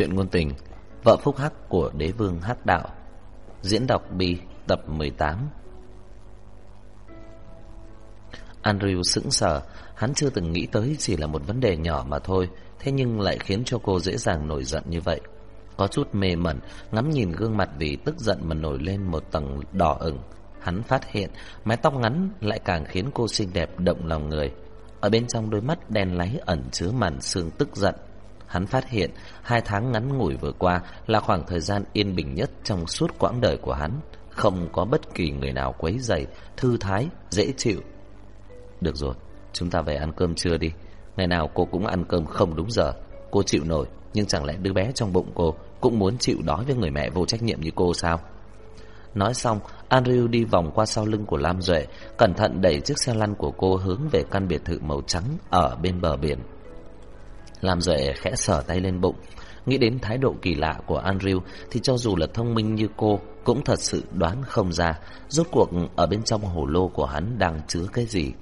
Chuyện ngôn tình, Vợ phúc hắc của đế vương hắc đạo, Diễn đọc bi tập 18 Andrew sững sờ, Hắn chưa từng nghĩ tới chỉ là một vấn đề nhỏ mà thôi, Thế nhưng lại khiến cho cô dễ dàng nổi giận như vậy. Có chút mê mẩn, Ngắm nhìn gương mặt vì tức giận mà nổi lên một tầng đỏ ửng. Hắn phát hiện, mái tóc ngắn lại càng khiến cô xinh đẹp động lòng người. Ở bên trong đôi mắt đen láy ẩn chứa màn sương tức giận. Hắn phát hiện hai tháng ngắn ngủi vừa qua là khoảng thời gian yên bình nhất trong suốt quãng đời của hắn. Không có bất kỳ người nào quấy rầy, thư thái, dễ chịu. Được rồi, chúng ta về ăn cơm trưa đi. Ngày nào cô cũng ăn cơm không đúng giờ. Cô chịu nổi, nhưng chẳng lẽ đứa bé trong bụng cô cũng muốn chịu đói với người mẹ vô trách nhiệm như cô sao? Nói xong, Andrew đi vòng qua sau lưng của Lam Duệ, cẩn thận đẩy chiếc xe lăn của cô hướng về căn biệt thự màu trắng ở bên bờ biển. Làm rể khẽ sờ tay lên bụng, nghĩ đến thái độ kỳ lạ của Andrew thì cho dù là thông minh như cô cũng thật sự đoán không ra rốt cuộc ở bên trong hồ lô của hắn đang chứa cái gì.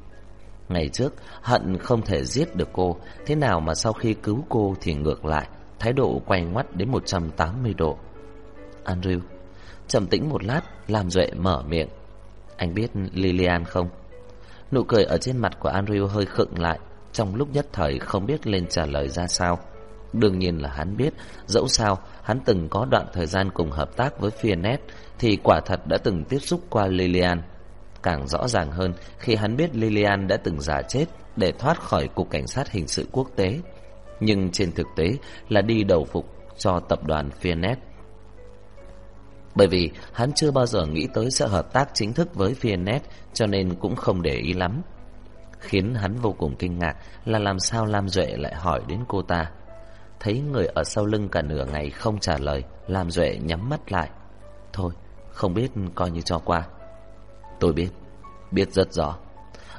Ngày trước, hận không thể giết được cô, thế nào mà sau khi cứu cô thì ngược lại, thái độ quay ngoắt đến 180 độ. Andrew, trầm tĩnh một lát, làm duệ mở miệng. Anh biết Lilian không? Nụ cười ở trên mặt của Andrew hơi khựng lại, trong lúc nhất thời không biết lên trả lời ra sao. Đương nhiên là hắn biết, dẫu sao hắn từng có đoạn thời gian cùng hợp tác với Fianet thì quả thật đã từng tiếp xúc qua Lilian. Càng rõ ràng hơn khi hắn biết Lilian đã từng giả chết để thoát khỏi Cục Cảnh sát Hình sự Quốc tế. Nhưng trên thực tế là đi đầu phục cho tập đoàn Fianet. Bởi vì hắn chưa bao giờ nghĩ tới sẽ hợp tác chính thức với Fianet cho nên cũng không để ý lắm. Khiến hắn vô cùng kinh ngạc là làm sao Lam Duệ lại hỏi đến cô ta. Thấy người ở sau lưng cả nửa ngày không trả lời, Lam Duệ nhắm mắt lại. Thôi, không biết coi như cho qua. Tôi biết, biết rất rõ.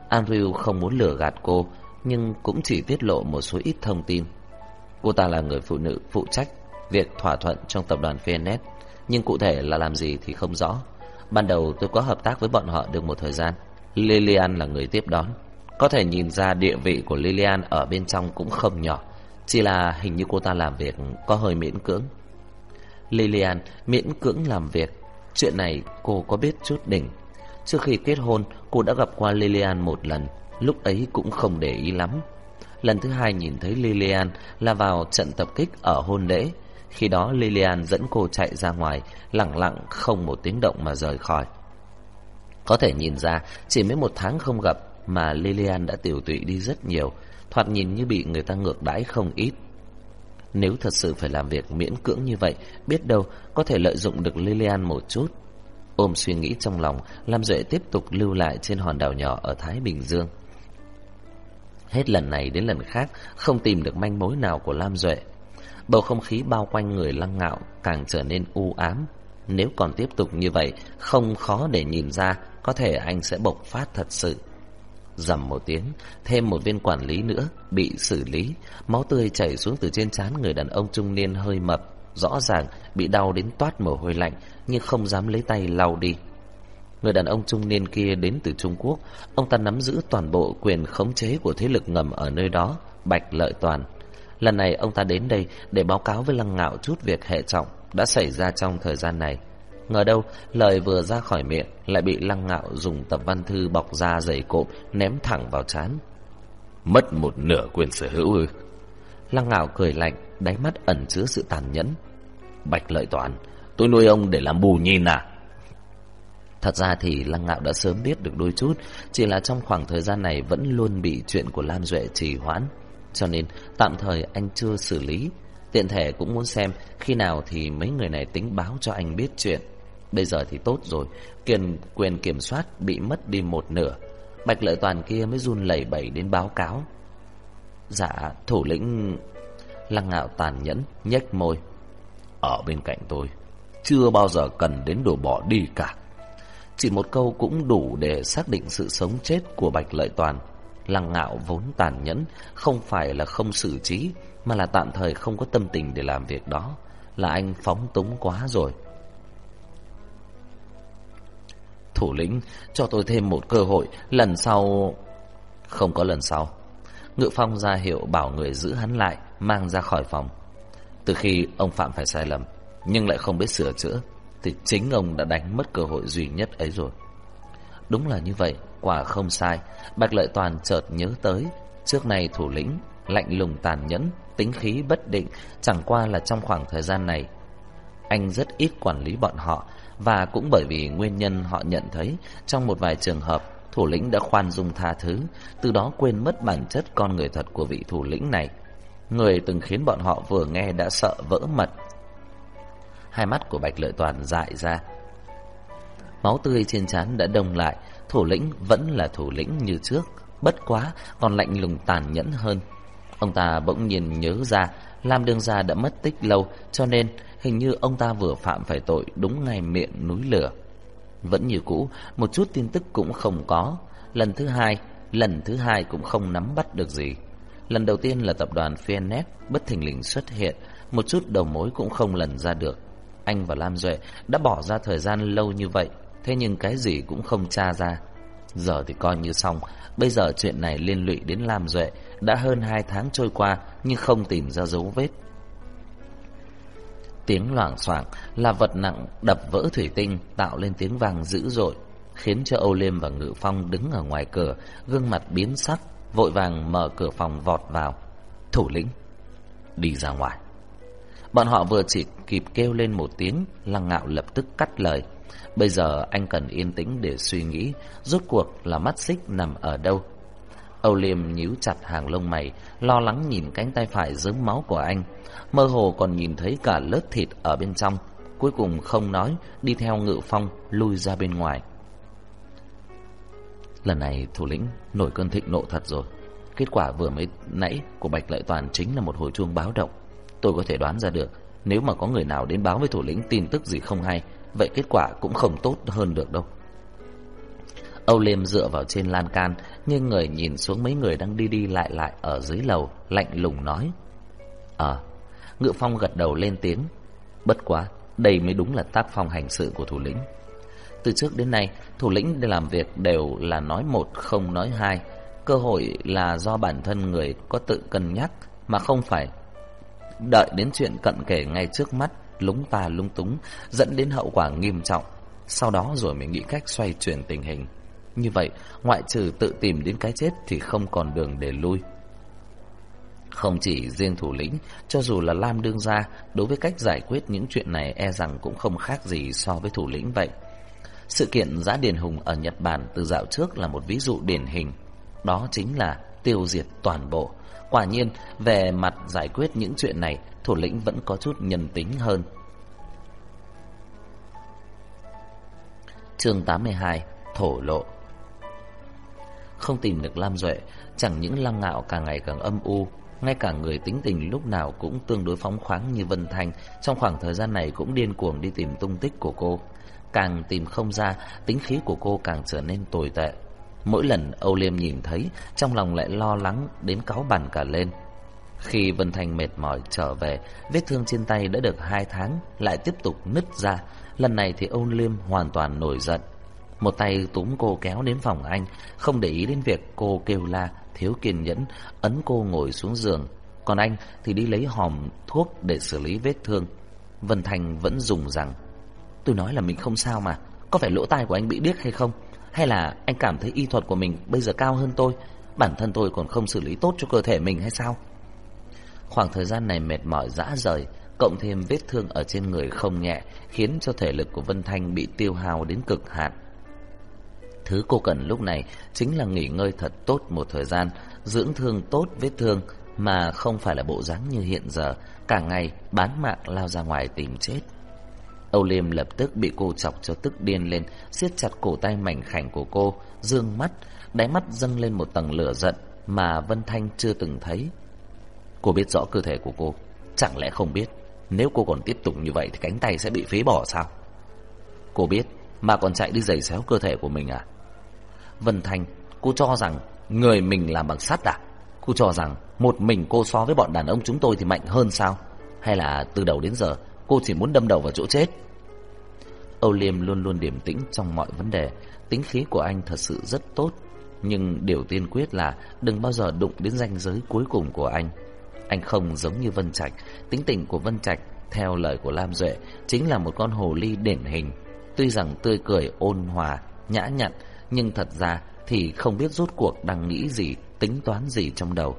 Andrew không muốn lừa gạt cô, nhưng cũng chỉ tiết lộ một số ít thông tin. Cô ta là người phụ nữ phụ trách việc thỏa thuận trong tập đoàn VNS, nhưng cụ thể là làm gì thì không rõ. Ban đầu tôi có hợp tác với bọn họ được một thời gian. Lilian là người tiếp đón. Có thể nhìn ra địa vị của Lilian ở bên trong cũng không nhỏ. Chỉ là hình như cô ta làm việc có hơi miễn cưỡng. Lilian miễn cưỡng làm việc. Chuyện này cô có biết chút đỉnh. Trước khi kết hôn, cô đã gặp qua Lilian một lần. Lúc ấy cũng không để ý lắm. Lần thứ hai nhìn thấy Lilian là vào trận tập kích ở hôn lễ. Khi đó Lilian dẫn cô chạy ra ngoài, Lặng lặng không một tiếng động mà rời khỏi. Có thể nhìn ra, chỉ mấy một tháng không gặp mà Lilian đã tiểu tụy đi rất nhiều, thoạt nhìn như bị người ta ngược đãi không ít. Nếu thật sự phải làm việc miễn cưỡng như vậy, biết đâu có thể lợi dụng được Lilian một chút. Ôm suy nghĩ trong lòng, Lam Duệ tiếp tục lưu lại trên hòn đảo nhỏ ở Thái Bình Dương. Hết lần này đến lần khác, không tìm được manh mối nào của Lam Duệ. Bầu không khí bao quanh người lăng ngạo càng trở nên u ám. Nếu còn tiếp tục như vậy, không khó để nhìn ra có thể anh sẽ bộc phát thật sự. Dầm một tiếng, thêm một viên quản lý nữa bị xử lý, máu tươi chảy xuống từ trên trán người đàn ông trung niên hơi mập, rõ ràng bị đau đến toát mồ hôi lạnh nhưng không dám lấy tay lau đi. Người đàn ông trung niên kia đến từ Trung Quốc, ông ta nắm giữ toàn bộ quyền khống chế của thế lực ngầm ở nơi đó, Bạch Lợi Toàn. Lần này ông ta đến đây để báo cáo với Lăng Ngạo chút việc hệ trọng đã xảy ra trong thời gian này. Ngờ đâu, lời vừa ra khỏi miệng lại bị lăng ngạo dùng tập văn thư bọc da dày cộm ném thẳng vào chán. Mất một nửa quyền sở hữu ư? Lăng ngạo cười lạnh, đáy mắt ẩn chứa sự tàn nhẫn. Bạch lợi toàn, tôi nuôi ông để làm bù nhìn à? Thật ra thì Lăng Ngạo đã sớm biết được đôi chút, chỉ là trong khoảng thời gian này vẫn luôn bị chuyện của Lam Duệ trì hoãn. Cho nên tạm thời anh chưa xử lý, tiện thể cũng muốn xem khi nào thì mấy người này tính báo cho anh biết chuyện. Bây giờ thì tốt rồi, quyền, quyền kiểm soát bị mất đi một nửa. Bạch lợi toàn kia mới run lẩy bẩy đến báo cáo. Dạ, thủ lĩnh lăng ngạo tàn nhẫn, nhếch môi. Ở bên cạnh tôi, chưa bao giờ cần đến đồ bỏ đi cả. Chỉ một câu cũng đủ để xác định sự sống chết của Bạch Lợi Toàn. Lăng ngạo vốn tàn nhẫn, không phải là không xử trí, mà là tạm thời không có tâm tình để làm việc đó. Là anh phóng túng quá rồi. Thủ lĩnh, cho tôi thêm một cơ hội, lần sau... Không có lần sau. Ngự phong ra hiệu bảo người giữ hắn lại, mang ra khỏi phòng. Từ khi ông phạm phải sai lầm Nhưng lại không biết sửa chữa Thì chính ông đã đánh mất cơ hội duy nhất ấy rồi Đúng là như vậy Quả không sai Bạch Lợi Toàn chợt nhớ tới Trước này thủ lĩnh Lạnh lùng tàn nhẫn Tính khí bất định Chẳng qua là trong khoảng thời gian này Anh rất ít quản lý bọn họ và cũng bởi vì nguyên nhân họ nhận thấy, Trong một vài trường hợp, Thủ lĩnh đã khoan dung tha thứ, Từ đó quên mất bản chất con người thật của vị thủ lĩnh này. Người từng khiến bọn họ vừa nghe đã sợ vỡ mật. Hai mắt của Bạch Lợi Toàn dại ra. Máu tươi trên trán đã đông lại, Thủ lĩnh vẫn là thủ lĩnh như trước, Bất quá còn lạnh lùng tàn nhẫn hơn. Ông ta bỗng nhiên nhớ ra, Lam Đương Gia đã mất tích lâu, Cho nên hình như ông ta vừa phạm phải tội Đúng ngay miệng núi lửa. Vẫn như cũ, Một chút tin tức cũng không có. Lần thứ hai, Lần thứ hai cũng không nắm bắt được gì. Lần đầu tiên là tập đoàn Fiennet Bất thình lình xuất hiện, Một chút đầu mối cũng không lần ra được. Anh và Lam Duệ đã bỏ ra thời gian lâu như vậy, Thế nhưng cái gì cũng không tra ra. Giờ thì coi như xong, Bây giờ chuyện này liên lụy đến Lam Duệ, Đã hơn hai tháng trôi qua Nhưng không tìm ra dấu vết. Tiếng loảng xoảng, Là vật nặng đập vỡ thủy tinh, Tạo lên tiếng vang dữ dội, Khiến cho Âu Liêm và Ngự Phong đứng ở ngoài cửa, Gương mặt biến sắc, Vội vàng mở cửa phòng vọt vào. Thủ lĩnh, Đi ra ngoài. Bọn họ vừa chỉ kịp kêu lên một tiếng, Lăng ngạo lập tức cắt lời. Bây giờ anh cần yên tĩnh để suy nghĩ, Rốt cuộc là mắt xích nằm ở đâu? Âu Liêm nhíu chặt hàng lông mày, Lo lắng nhìn cánh tay phải dớm máu của anh. Mơ hồ còn nhìn thấy cả lớp thịt ở bên trong. Cuối cùng không nói, Đi theo ngự phong lui ra bên ngoài. Lần này, thủ lĩnh, nổi cơn thịnh nộ thật rồi. Kết quả vừa mới nãy của Bạch Lợi Toàn chính là một hồi chuông báo động. Tôi có thể đoán ra được, Nếu mà có người nào đến báo với thủ lĩnh tin tức gì không hay, Vậy kết quả cũng không tốt hơn được đâu. Âu Liêm dựa vào trên lan can Nhưng người nhìn xuống mấy người đang đi đi lại lại Ở dưới lầu Lạnh lùng nói. Ờ. Ngự Phong gật đầu lên tiếng. Bất quá Đây mới đúng là tác phong hành sự của thủ lĩnh. Từ trước đến nay Thủ lĩnh để làm việc đều là nói một không nói hai. Cơ hội là do bản thân người có tự cân nhắc Mà không phải Đợi đến chuyện cận kề ngay trước mắt lúng ta lung túng, dẫn đến hậu quả nghiêm trọng. Sau đó rồi mới nghĩ cách xoay chuyển tình hình. Như vậy, ngoại trừ tự tìm đến cái chết thì không còn đường để lui. Không chỉ riêng thủ lĩnh, cho dù là Lam Đương Gia, đối với cách giải quyết những chuyện này e rằng cũng không khác gì so với thủ lĩnh vậy. Sự kiện giã Điền Hùng ở Nhật Bản từ dạo trước là một ví dụ điển hình. Đó chính là tiêu diệt toàn bộ. Quả nhiên, về mặt giải quyết những chuyện này, thủ lĩnh vẫn có chút nhân tính hơn. Chương 82 Thổ lộ không tìm được Lam Duệ, chẳng những lăng ngạo càng ngày càng âm u, ngay cả người tính tình lúc nào cũng tương đối phóng khoáng như Vân Thanh, trong khoảng thời gian này cũng điên cuồng đi tìm tung tích của cô. Càng tìm không ra, tính khí của cô càng trở nên tồi tệ. Mỗi lần Âu Liêm nhìn thấy, trong lòng lại lo lắng đến cáo bản cả lên. Khi Vân Thanh mệt mỏi trở về, vết thương trên tay đã được hai tháng, lại tiếp tục nứt ra. Lần này thì Âu Liêm hoàn toàn nổi giận. Một tay túm cô kéo đến phòng anh, không để ý đến việc cô kêu la, thiếu kiên nhẫn, ấn cô ngồi xuống giường. Còn anh thì đi lấy hòm thuốc để xử lý vết thương. Vân thành vẫn dùng rằng, tôi nói là mình không sao mà, có phải lỗ tai của anh bị điếc hay không? Hay là anh cảm thấy y thuật của mình bây giờ cao hơn tôi, bản thân tôi còn không xử lý tốt cho cơ thể mình hay sao? Khoảng thời gian này mệt mỏi dã rời, cộng thêm vết thương ở trên người không nhẹ, khiến cho thể lực của Vân Thanh bị tiêu hao đến cực hạn. Thứ cô cần lúc này chính là nghỉ ngơi thật tốt một thời gian, dưỡng thương tốt vết thương, mà không phải là bộ dáng như hiện giờ, cả ngày bán mạng lao ra ngoài tìm chết. Âu Liêm lập tức bị cô chọc cho tức điên lên, siết chặt cổ tay mảnh khảnh của cô, dương mắt, đáy mắt dâng lên một tầng lửa giận mà Vân Thanh chưa từng thấy. Cô biết rõ cơ thể của cô Chẳng lẽ không biết Nếu cô còn tiếp tục như vậy thì cánh tay sẽ bị phế bỏ sao Cô biết Mà còn chạy đi giày xéo cơ thể của mình à Vân Thanh Cô cho rằng người mình làm bằng sắt à? Cô cho rằng một mình cô so với bọn đàn ông chúng tôi thì mạnh hơn sao? Hay là từ đầu đến giờ Cô chỉ muốn đâm đầu vào chỗ chết? Âu Liêm luôn luôn điềm tĩnh trong mọi vấn đề. Tính khí của anh thật sự rất tốt. Nhưng điều tiên quyết là Đừng bao giờ đụng đến ranh giới cuối cùng của anh. Anh không giống như Vân Trạch. Tính tình của Vân Trạch, Theo lời của Lam Duệ, Chính là một con hồ ly điển hình. Tuy rằng tươi cười, ôn hòa, Nhã nhặn nhưng thật ra thì không biết rốt cuộc đang nghĩ gì, Tính toán gì trong đầu.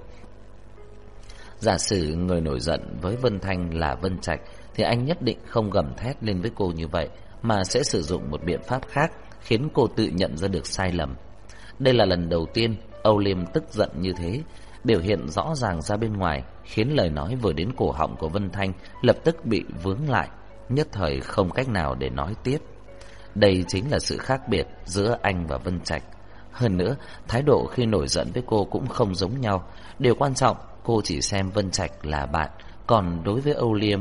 Giả sử người nổi giận với Vân Thanh là Vân Trạch, Thì anh nhất định không gầm thét lên với cô như vậy, Mà sẽ sử dụng một biện pháp khác Khiến cô tự nhận ra được sai lầm. Đây là lần đầu tiên Âu Liêm tức giận như thế, Biểu hiện rõ ràng ra bên ngoài, Khiến lời nói vừa đến cổ họng của Vân Thanh Lập tức bị vướng lại, Nhất thời không cách nào để nói tiếp. Đây chính là sự khác biệt Giữa anh và Vân Trạch. Hơn nữa, Thái độ khi nổi giận với cô cũng không giống nhau. Điều quan trọng, Cô chỉ xem Vân Trạch là bạn. Còn đối với Âu Liêm,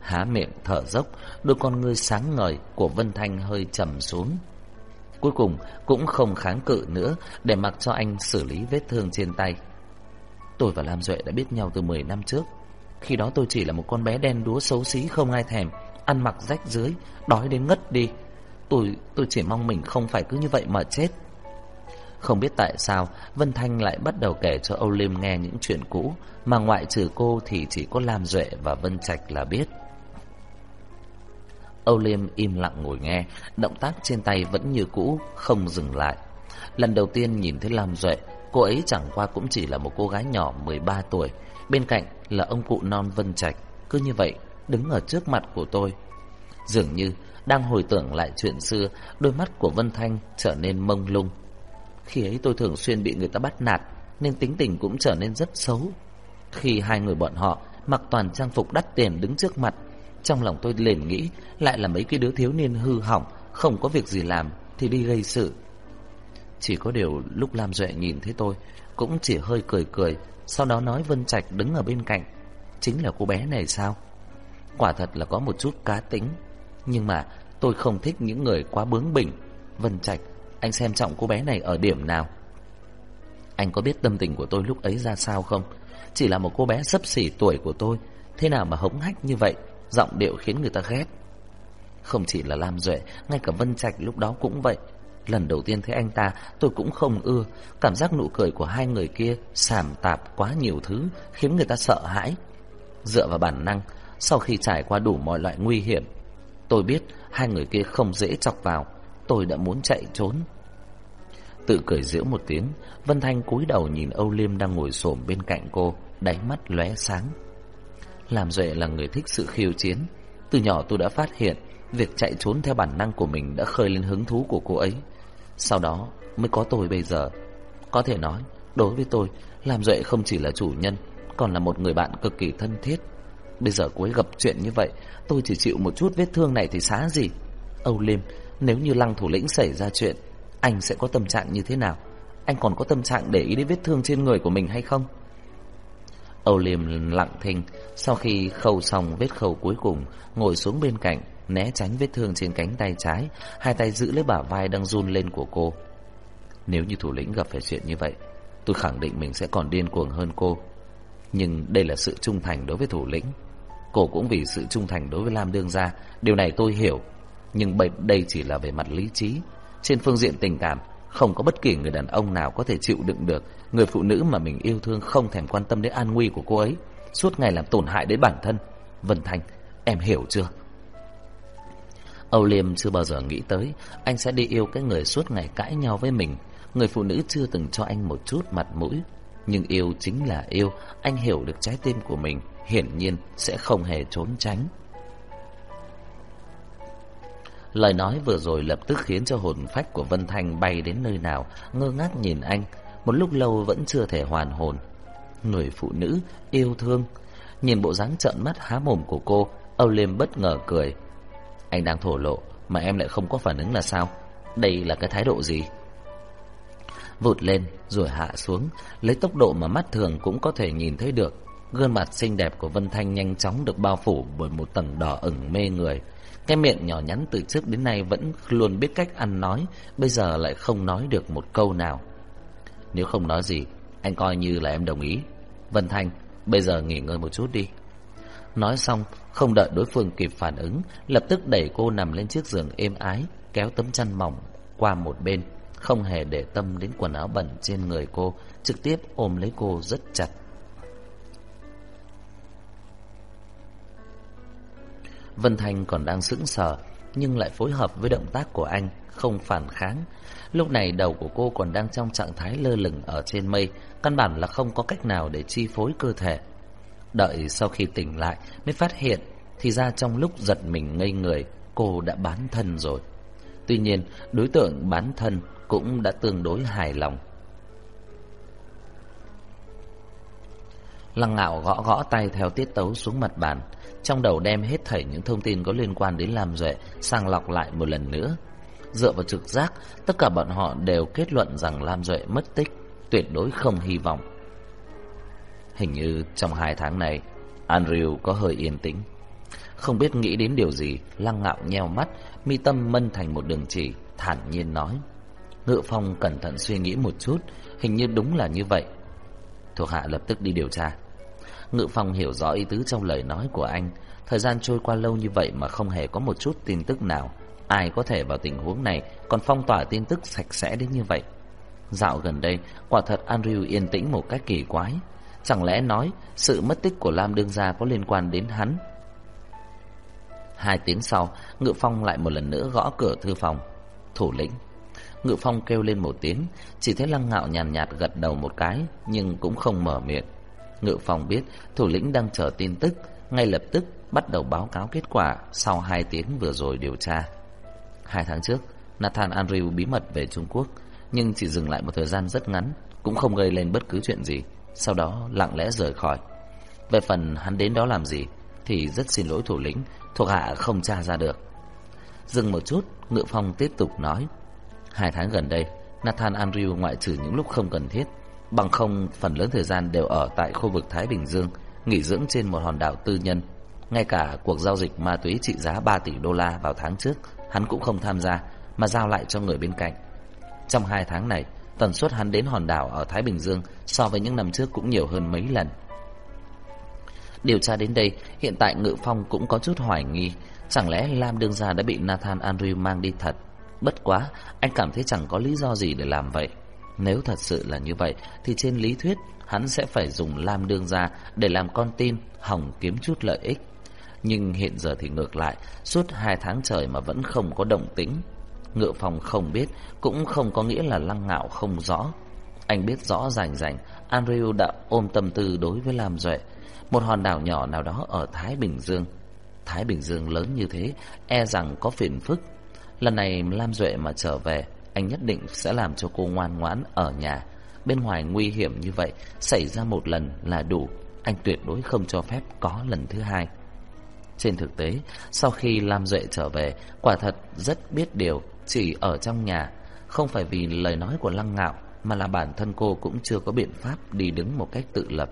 Há miệng thở dốc, Đôi con ngươi sáng ngời của Vân Thanh hơi trầm xuống. Cuối cùng cũng không kháng cự nữa, Để mặc cho anh xử lý vết thương trên tay. Tôi và Lam Duệ đã biết nhau từ 10 năm trước. Khi đó tôi chỉ là một con bé đen đúa xấu xí không ai thèm. Ăn mặc rách dưới Đói đến ngất đi. Tôi tôi chỉ mong mình không phải cứ như vậy mà chết. Không biết tại sao Vân Thanh lại bắt đầu kể cho Âu Liêm nghe những chuyện cũ Mà ngoại trừ cô thì chỉ có Lam Duệ và Vân Trạch là biết. Âu Liêm im lặng ngồi nghe, động tác trên tay vẫn như cũ, không dừng lại. Lần đầu tiên nhìn thấy Lam Duệ, cô ấy chẳng qua cũng chỉ là một cô gái nhỏ 13 tuổi, bên cạnh là ông cụ non Vân Trạch, cứ như vậy đứng ở trước mặt của tôi. Dường như đang hồi tưởng lại chuyện xưa, đôi mắt của Vân Thanh trở nên mông lung. Khi ấy tôi thường xuyên bị người ta bắt nạt, nên tính tình cũng trở nên rất xấu. Khi hai người bọn họ mặc toàn trang phục đắt tiền đứng trước mặt, trong lòng tôi liền nghĩ Lại là mấy cái đứa thiếu niên hư hỏng Không có việc gì làm Thì đi gây sự Chỉ có điều lúc Lam Duệ nhìn thấy tôi Cũng chỉ hơi cười cười Sau đó nói Vân Trạch đứng ở bên cạnh Chính là cô bé này sao Quả thật là có một chút cá tính. Nhưng mà tôi không thích những người quá bướng bỉnh. Vân Trạch, Anh xem trọng cô bé này ở điểm nào? Anh có biết tâm tình của tôi lúc ấy ra sao không? Chỉ là một cô bé sấp xỉ tuổi của tôi. Thế nào mà hống hách như vậy? Giọng điệu khiến người ta ghét. Không chỉ là Lam Duệ, Ngay cả Vân Trạch lúc đó cũng vậy. Lần đầu tiên thấy anh ta, tôi cũng không ưa. Cảm giác nụ cười của hai người kia Sàm tạp quá nhiều thứ Khiến người ta sợ hãi. Dựa vào bản năng sau khi trải qua đủ mọi loại nguy hiểm, Tôi biết hai người kia không dễ chọc vào. Tôi đã muốn chạy trốn. Tự cười giễu một tiếng, Vân Thanh cúi đầu nhìn Âu Liêm đang ngồi xổm bên cạnh cô, Đáy mắt lóe sáng. Làm Duệ là người thích sự khiêu chiến. Từ nhỏ tôi đã phát hiện, Việc chạy trốn theo bản năng của mình đã khơi lên hứng thú của cô ấy. Sau đó mới có tôi bây giờ. Có thể nói, Đối với tôi Làm Duệ không chỉ là chủ nhân, Còn là một người bạn cực kỳ thân thiết. Bây giờ cô ấy gặp chuyện như vậy, Tôi chỉ chịu một chút vết thương này thì xá gì? Âu Liêm, Nếu như lăng thủ lĩnh xảy ra chuyện, Anh sẽ có tâm trạng như thế nào? Anh còn có tâm trạng để ý đến vết thương trên người của mình hay không? Âu Liêm lặng thinh, Sau khi khâu xong vết khâu cuối cùng, Ngồi xuống bên cạnh, Né tránh vết thương trên cánh tay trái, Hai tay giữ lấy bả vai đang run lên của cô. Nếu như thủ lĩnh gặp phải chuyện như vậy, Tôi khẳng định mình sẽ còn điên cuồng hơn cô. Nhưng đây là sự trung thành đối với thủ lĩnh. Cô cũng vì sự trung thành đối với Lam Đương Gia. Điều này tôi hiểu Nhưng đây chỉ là về mặt lý trí. Trên phương diện tình cảm Không có bất kỳ người đàn ông nào có thể chịu đựng được. Người phụ nữ mà mình yêu thương không thèm quan tâm đến an nguy của cô ấy Suốt ngày làm tổn hại đến bản thân. Vân Thành, em hiểu chưa? Âu Liêm chưa bao giờ nghĩ tới Anh sẽ đi yêu cái người suốt ngày cãi nhau với mình. Người phụ nữ chưa từng cho anh một chút mặt mũi Nhưng yêu chính là yêu. Anh hiểu được trái tim của mình. Hiển nhiên sẽ không hề trốn tránh. Lời nói vừa rồi lập tức khiến cho hồn phách của Vân Thanh bay đến nơi nào, Ngơ ngác nhìn anh, một lúc lâu vẫn chưa thể hoàn hồn. Người phụ nữ yêu thương, Nhìn bộ dáng trợn mắt há mồm của cô, Âu Liêm bất ngờ cười. Anh đang thổ lộ Mà em lại không có phản ứng là sao? Đây là cái thái độ gì? Vụt lên, rồi hạ xuống, Lấy tốc độ mà mắt thường cũng có thể nhìn thấy được. Gương mặt xinh đẹp của Vân Thanh nhanh chóng được bao phủ bởi một tầng đỏ ửng mê người. Cái miệng nhỏ nhắn từ trước đến nay vẫn luôn biết cách ăn nói, Bây giờ lại không nói được một câu nào. Nếu không nói gì, Anh coi như là em đồng ý. Vân Thanh, Bây giờ nghỉ ngơi một chút đi. Nói xong, Không đợi đối phương kịp phản ứng, Lập tức đẩy cô nằm lên chiếc giường êm ái, Kéo tấm chăn mỏng qua một bên, Không hề để tâm đến quần áo bẩn trên người cô, Trực tiếp ôm lấy cô rất chặt. Vân Thanh còn đang sững sờ, Nhưng lại phối hợp với động tác của anh Không phản kháng. Lúc này đầu của cô còn đang trong trạng thái lơ lửng ở trên mây, Căn bản là không có cách nào để chi phối cơ thể. Đợi sau khi tỉnh lại Mới phát hiện, Thì ra trong lúc giật mình ngây người, Cô đã bán thân rồi. Tuy nhiên, đối tượng bán thân Cũng đã tương đối hài lòng. Lăng ngạo gõ gõ tay theo tiết tấu xuống mặt bàn. Trong đầu đem hết thảy những thông tin có liên quan đến Lam Duệ Sàng lọc lại một lần nữa. Dựa vào trực giác, Tất cả bọn họ đều kết luận rằng Lam Duệ mất tích, Tuyệt đối không hy vọng. Hình như trong hai tháng này, Andrew có hơi yên tĩnh. Không biết nghĩ đến điều gì, Lăng ngạo nheo mắt, Mi tâm mân thành một đường chỉ, Thản nhiên nói. Ngự phong cẩn thận suy nghĩ một chút, Hình như đúng là như vậy. Thuộc hạ lập tức đi điều tra. Ngự phong hiểu rõ ý tứ trong lời nói của anh. Thời gian trôi qua lâu như vậy Mà không hề có một chút tin tức nào. Ai có thể vào tình huống này Còn phong tỏa tin tức sạch sẽ đến như vậy? Dạo gần đây Quả thật Andrew yên tĩnh một cách kỳ quái. Chẳng lẽ nói Sự mất tích của Lam Đương Gia có liên quan đến hắn? Hai tiếng sau Ngự Phong lại một lần nữa gõ cửa thư phòng. Thủ lĩnh. Ngự Phong kêu lên một tiếng Chỉ thấy Lăng Ngạo nhàn nhạt, nhạt gật đầu một cái Nhưng cũng không mở miệng. Ngự Phong biết, thủ lĩnh đang chờ tin tức, Ngay lập tức bắt đầu báo cáo kết quả Sau hai tiếng vừa rồi điều tra. Hai tháng trước, Nathan Andrew bí mật về Trung Quốc, Nhưng chỉ dừng lại một thời gian rất ngắn, Cũng không gây lên bất cứ chuyện gì, Sau đó lặng lẽ rời khỏi. Về phần hắn đến đó làm gì, Thì rất xin lỗi thủ lĩnh, Thuộc hạ không tra ra được. Dừng một chút, Ngự Phong tiếp tục nói, Hai tháng gần đây, Nathan Andrew ngoại trừ những lúc không cần thiết Bằng không, phần lớn thời gian đều ở tại khu vực Thái Bình Dương, Nghỉ dưỡng trên một hòn đảo tư nhân. Ngay cả cuộc giao dịch ma túy trị giá 3 tỷ đô la vào tháng trước, Hắn cũng không tham gia, Mà giao lại cho người bên cạnh. Trong hai tháng này, Tần suất hắn đến hòn đảo ở Thái Bình Dương So với những năm trước cũng nhiều hơn mấy lần. Điều tra đến đây, Hiện tại Ngự Phong cũng có chút hoài nghi, Chẳng lẽ Lam Đương Gia đã bị Nathan Andrew mang đi thật? Bất quá, Anh cảm thấy chẳng có lý do gì để làm vậy. Nếu thật sự là như vậy, Thì trên lý thuyết, Hắn sẽ phải dùng Lam Đương Gia Để làm con tin Hỏng kiếm chút lợi ích. Nhưng hiện giờ thì ngược lại, Suốt hai tháng trời mà vẫn không có động tĩnh Ngựa phòng không biết, Cũng không có nghĩa là lăng ngạo không rõ. Anh biết rõ rành rành, Andrew đã ôm tâm tư đối với Lam Duệ. Một hòn đảo nhỏ nào đó ở Thái Bình Dương. Thái Bình Dương lớn như thế E rằng có phiền phức. Lần này Lam Duệ mà trở về anh nhất định sẽ làm cho cô ngoan ngoãn ở nhà. Bên ngoài nguy hiểm như vậy, Xảy ra một lần là đủ. Anh tuyệt đối không cho phép có lần thứ hai. Trên thực tế, Sau khi Lam Duệ trở về, Quả thật rất biết điều, Chỉ ở trong nhà. Không phải vì lời nói của Lăng Ngạo, Mà là bản thân cô cũng chưa có biện pháp Đi đứng một cách tự lập.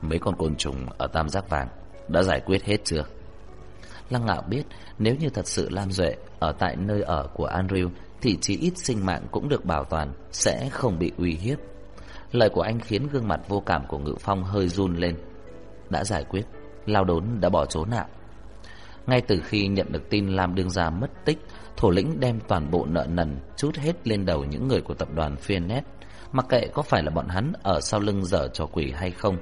Mấy con côn trùng ở tam giác vàng, Đã giải quyết hết chưa? Lăng Ngạo biết nếu như thật sự Lam Duệ ở tại nơi ở của Andrew thì chỉ ít sinh mạng cũng được bảo toàn, sẽ không bị uy hiếp. Lời của anh khiến gương mặt vô cảm của Ngự Phong hơi run lên. Đã giải quyết, lao đốn đã bỏ trốn ạ. Ngay từ khi nhận được tin Lam Đương Gia mất tích, thủ lĩnh đem toàn bộ nợ nần chút hết lên đầu những người của tập đoàn Phoenix. Mặc kệ có phải là bọn hắn ở sau lưng dở trò quỷ hay không,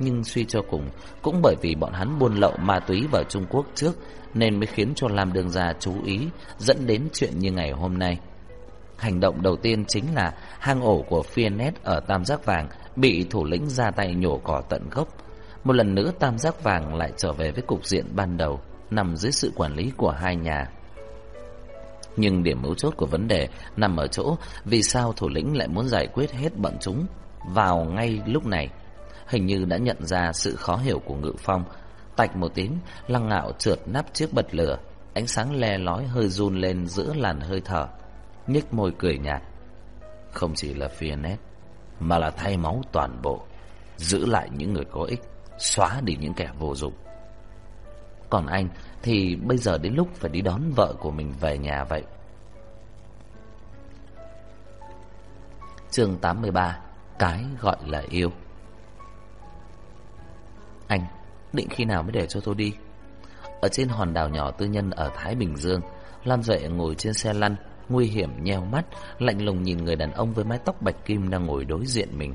nhưng suy cho cùng cũng bởi vì bọn hắn buôn lậu ma túy vào Trung Quốc trước nên mới khiến cho Lam Đường Gia chú ý dẫn đến chuyện như ngày hôm nay. Hành động đầu tiên chính là hang ổ của Fiennet ở Tam Giác Vàng bị thủ lĩnh ra tay nhổ cỏ tận gốc. Một lần nữa Tam Giác Vàng lại trở về với cục diện ban đầu, nằm dưới sự quản lý của hai nhà. Nhưng điểm mấu chốt của vấn đề nằm ở chỗ vì sao thủ lĩnh lại muốn giải quyết hết bọn chúng vào ngay lúc này hình như đã nhận ra sự khó hiểu của Ngự Phong. Tạch một tiếng, lăng ngạo trượt nắp chiếc bật lửa, ánh sáng le lói hơi run lên giữa làn hơi thở, nhếch môi cười nhạt. Không chỉ là phía nét, mà là thay máu toàn bộ, giữ lại những người có ích, xóa đi những kẻ vô dụng. Còn anh thì bây giờ đến lúc phải đi đón vợ của mình về nhà vậy. Chương 83 Cái gọi là yêu anh, định khi nào mới để cho tôi đi? Ở trên hòn đảo nhỏ tư nhân ở Thái Bình Dương, Lam Duệ ngồi trên xe lăn, nguy hiểm nheo mắt, lạnh lùng nhìn người đàn ông với mái tóc bạch kim đang ngồi đối diện mình.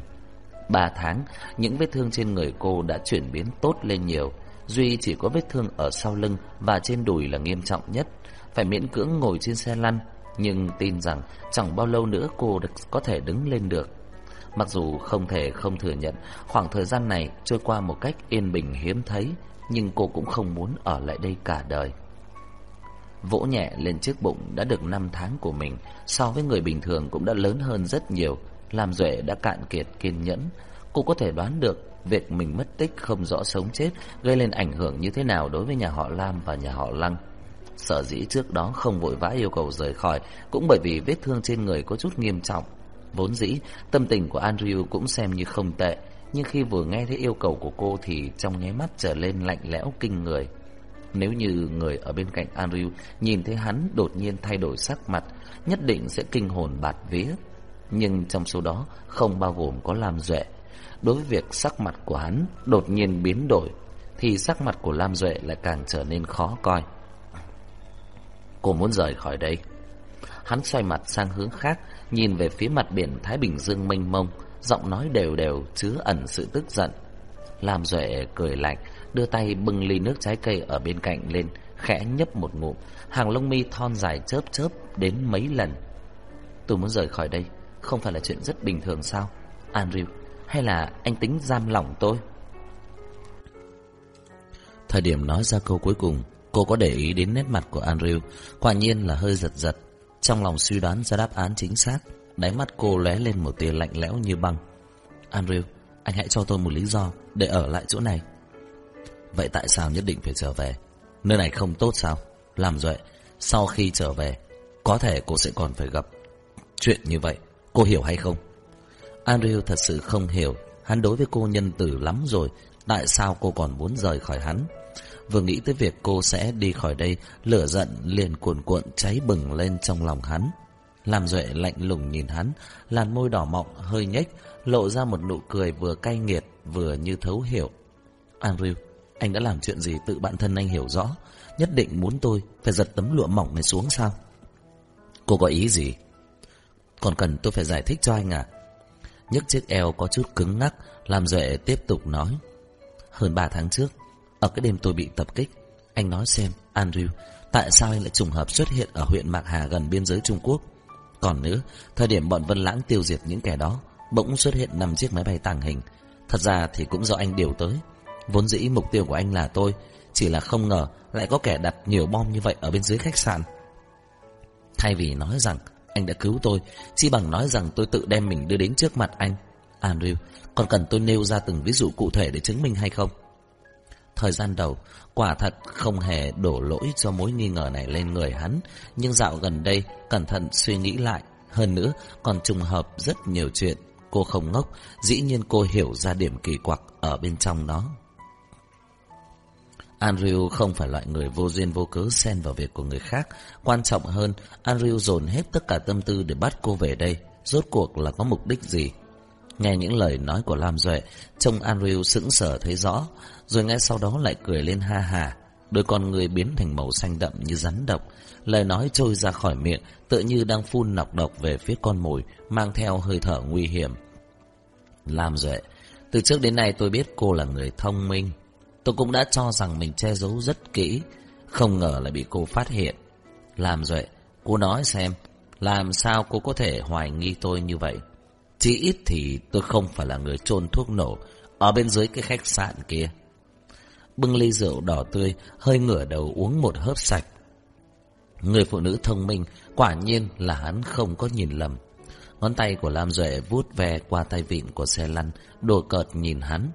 Ba tháng, những vết thương trên người cô đã chuyển biến tốt lên nhiều, Duy chỉ có vết thương ở sau lưng và trên đùi là nghiêm trọng nhất, phải miễn cưỡng ngồi trên xe lăn, nhưng tin rằng chẳng bao lâu nữa cô có thể đứng lên được. Mặc dù không thể không thừa nhận khoảng thời gian này trôi qua một cách yên bình hiếm thấy, nhưng cô cũng không muốn ở lại đây cả đời. Vỗ nhẹ lên chiếc bụng đã được 5 tháng của mình, so với người bình thường cũng đã lớn hơn rất nhiều, làm Duệ đã cạn kiệt kiên nhẫn. Cô có thể đoán được việc mình mất tích không rõ sống chết gây lên ảnh hưởng như thế nào đối với nhà họ Lam và nhà họ Lăng. Sở dĩ trước đó không vội vã yêu cầu rời khỏi cũng bởi vì vết thương trên người có chút nghiêm trọng. Vốn dĩ, tâm tình của Andrew cũng xem như không tệ, nhưng khi vừa nghe thấy yêu cầu của cô thì trong nháy mắt trở lên lạnh lẽo kinh người. Nếu như người ở bên cạnh Andrew nhìn thấy hắn đột nhiên thay đổi sắc mặt, nhất định sẽ kinh hồn bạt vía. Nhưng trong số đó không bao gồm có Lam Duệ. Đối với việc sắc mặt của hắn đột nhiên biến đổi, thì sắc mặt của Lam Duệ lại càng trở nên khó coi. Cô muốn rời khỏi đây. Hắn xoay mặt sang hướng khác, nhìn về phía mặt biển Thái Bình Dương mênh mông, giọng nói đều đều chứa ẩn sự tức giận. làm Duệ cười lạnh, đưa tay bưng ly nước trái cây ở bên cạnh lên, khẽ nhấp một ngụm, hàng lông mi thon dài chớp chớp đến mấy lần. Tôi muốn rời khỏi đây, không phải là chuyện rất bình thường sao? Andrew, hay là anh tính giam lỏng tôi? Thời điểm nói ra câu cuối cùng, cô có để ý đến nét mặt của Andrew, quả nhiên là hơi giật giật. Trong lòng suy đoán ra đáp án chính xác, đáy mắt cô lóe lên một tia lạnh lẽo như băng. Andrew, anh hãy cho tôi một lý do để ở lại chỗ này. Vậy tại sao nhất định phải trở về? Nơi này không tốt sao? Làm vậy, sau khi trở về, có thể cô sẽ còn phải gặp chuyện như vậy. Cô hiểu hay không? Andrew thật sự không hiểu. Hắn đối với cô nhân từ lắm rồi. Tại sao cô còn muốn rời khỏi hắn? Vừa nghĩ tới việc cô sẽ đi khỏi đây, lửa giận liền cuồn cuộn cháy bừng lên trong lòng hắn. Làm Duệ lạnh lùng nhìn hắn, làn môi đỏ mọng hơi nhếch, lộ ra một nụ cười vừa cay nghiệt vừa như thấu hiểu. Andrew, anh đã làm chuyện gì tự bản thân anh hiểu rõ, nhất định muốn tôi phải giật tấm lụa mỏng này xuống sao? Cô có ý gì? Còn cần tôi phải giải thích cho anh à? nhấc chiếc eo có chút cứng ngắc, làm Duệ tiếp tục nói. Hơn 3 tháng trước, ở cái đêm tôi bị tập kích, anh nói xem, Andrew, tại sao anh lại trùng hợp xuất hiện ở huyện Mạc Hà gần biên giới Trung Quốc? Còn nữa, thời điểm bọn Vân Lãng tiêu diệt những kẻ đó, bỗng xuất hiện năm chiếc máy bay tàng hình. Thật ra thì cũng do anh điều tới. Vốn dĩ mục tiêu của anh là tôi, chỉ là không ngờ lại có kẻ đặt nhiều bom như vậy ở bên dưới khách sạn. Thay vì nói rằng anh đã cứu tôi, chỉ bằng nói rằng tôi tự đem mình đưa đến trước mặt anh. Andrew, còn cần tôi nêu ra từng ví dụ cụ thể để chứng minh hay không? Thời gian đầu, quả thật không hề đổ lỗi cho mối nghi ngờ này lên người hắn, nhưng dạo gần đây, cẩn thận suy nghĩ lại, hơn nữa còn trùng hợp rất nhiều chuyện. Cô không ngốc, dĩ nhiên cô hiểu ra điểm kỳ quặc ở bên trong nó. Andrew không phải loại người vô duyên vô cớ xen vào việc của người khác. Quan trọng hơn, Andrew dồn hết tất cả tâm tư để bắt cô về đây. Rốt cuộc là có mục đích gì? Nghe những lời nói của Lam Duệ, trông Andrew sững sờ thấy rõ, rồi ngay sau đó lại cười lên ha hà. Đôi con người biến thành màu xanh đậm như rắn độc. Lời nói trôi ra khỏi miệng, tựa như đang phun nọc độc về phía con mồi, mang theo hơi thở nguy hiểm. Lam Duệ, từ trước đến nay tôi biết cô là người thông minh. Tôi cũng đã cho rằng mình che giấu rất kỹ, không ngờ lại bị cô phát hiện. Lam Duệ, cô nói xem, làm sao cô có thể hoài nghi tôi như vậy? Chỉ ít thì tôi không phải là người trôn thuốc nổ ở bên dưới cái khách sạn kia. Bưng ly rượu đỏ tươi, hơi ngửa đầu uống một hớp sạch. Người phụ nữ thông minh, quả nhiên là hắn không có nhìn lầm. Ngón tay của Lam Duệ vuốt ve qua tay vịn của xe lăn, đùa cợt nhìn hắn.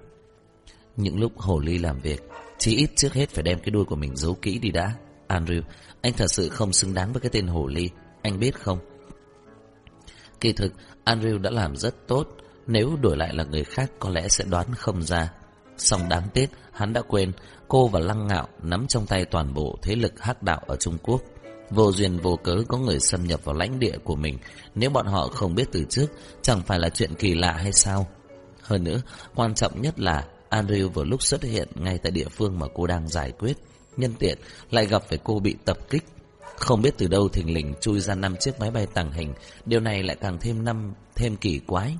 Những lúc hồ ly làm việc, chỉ ít trước hết phải đem cái đuôi của mình giấu kỹ đi đã. Andrew, anh thật sự không xứng đáng với cái tên hồ ly, anh biết không? Kỳ thực, Andrew đã làm rất tốt, nếu đổi lại là người khác có lẽ sẽ đoán không ra. Song đáng tiếc, hắn đã quên cô và Lăng Ngạo nắm trong tay toàn bộ thế lực hắc đạo ở Trung Quốc. Vô duyên vô cớ có người xâm nhập vào lãnh địa của mình, nếu bọn họ không biết từ trước, chẳng phải là chuyện kỳ lạ hay sao? Hơn nữa, quan trọng nhất là Andrew vừa lúc xuất hiện ngay tại địa phương mà cô đang giải quyết. Nhân tiện lại gặp phải cô bị tập kích. Không biết từ đâu thình lình chui ra năm chiếc máy bay tàng hình, điều này lại càng thêm năm thêm kỳ quái.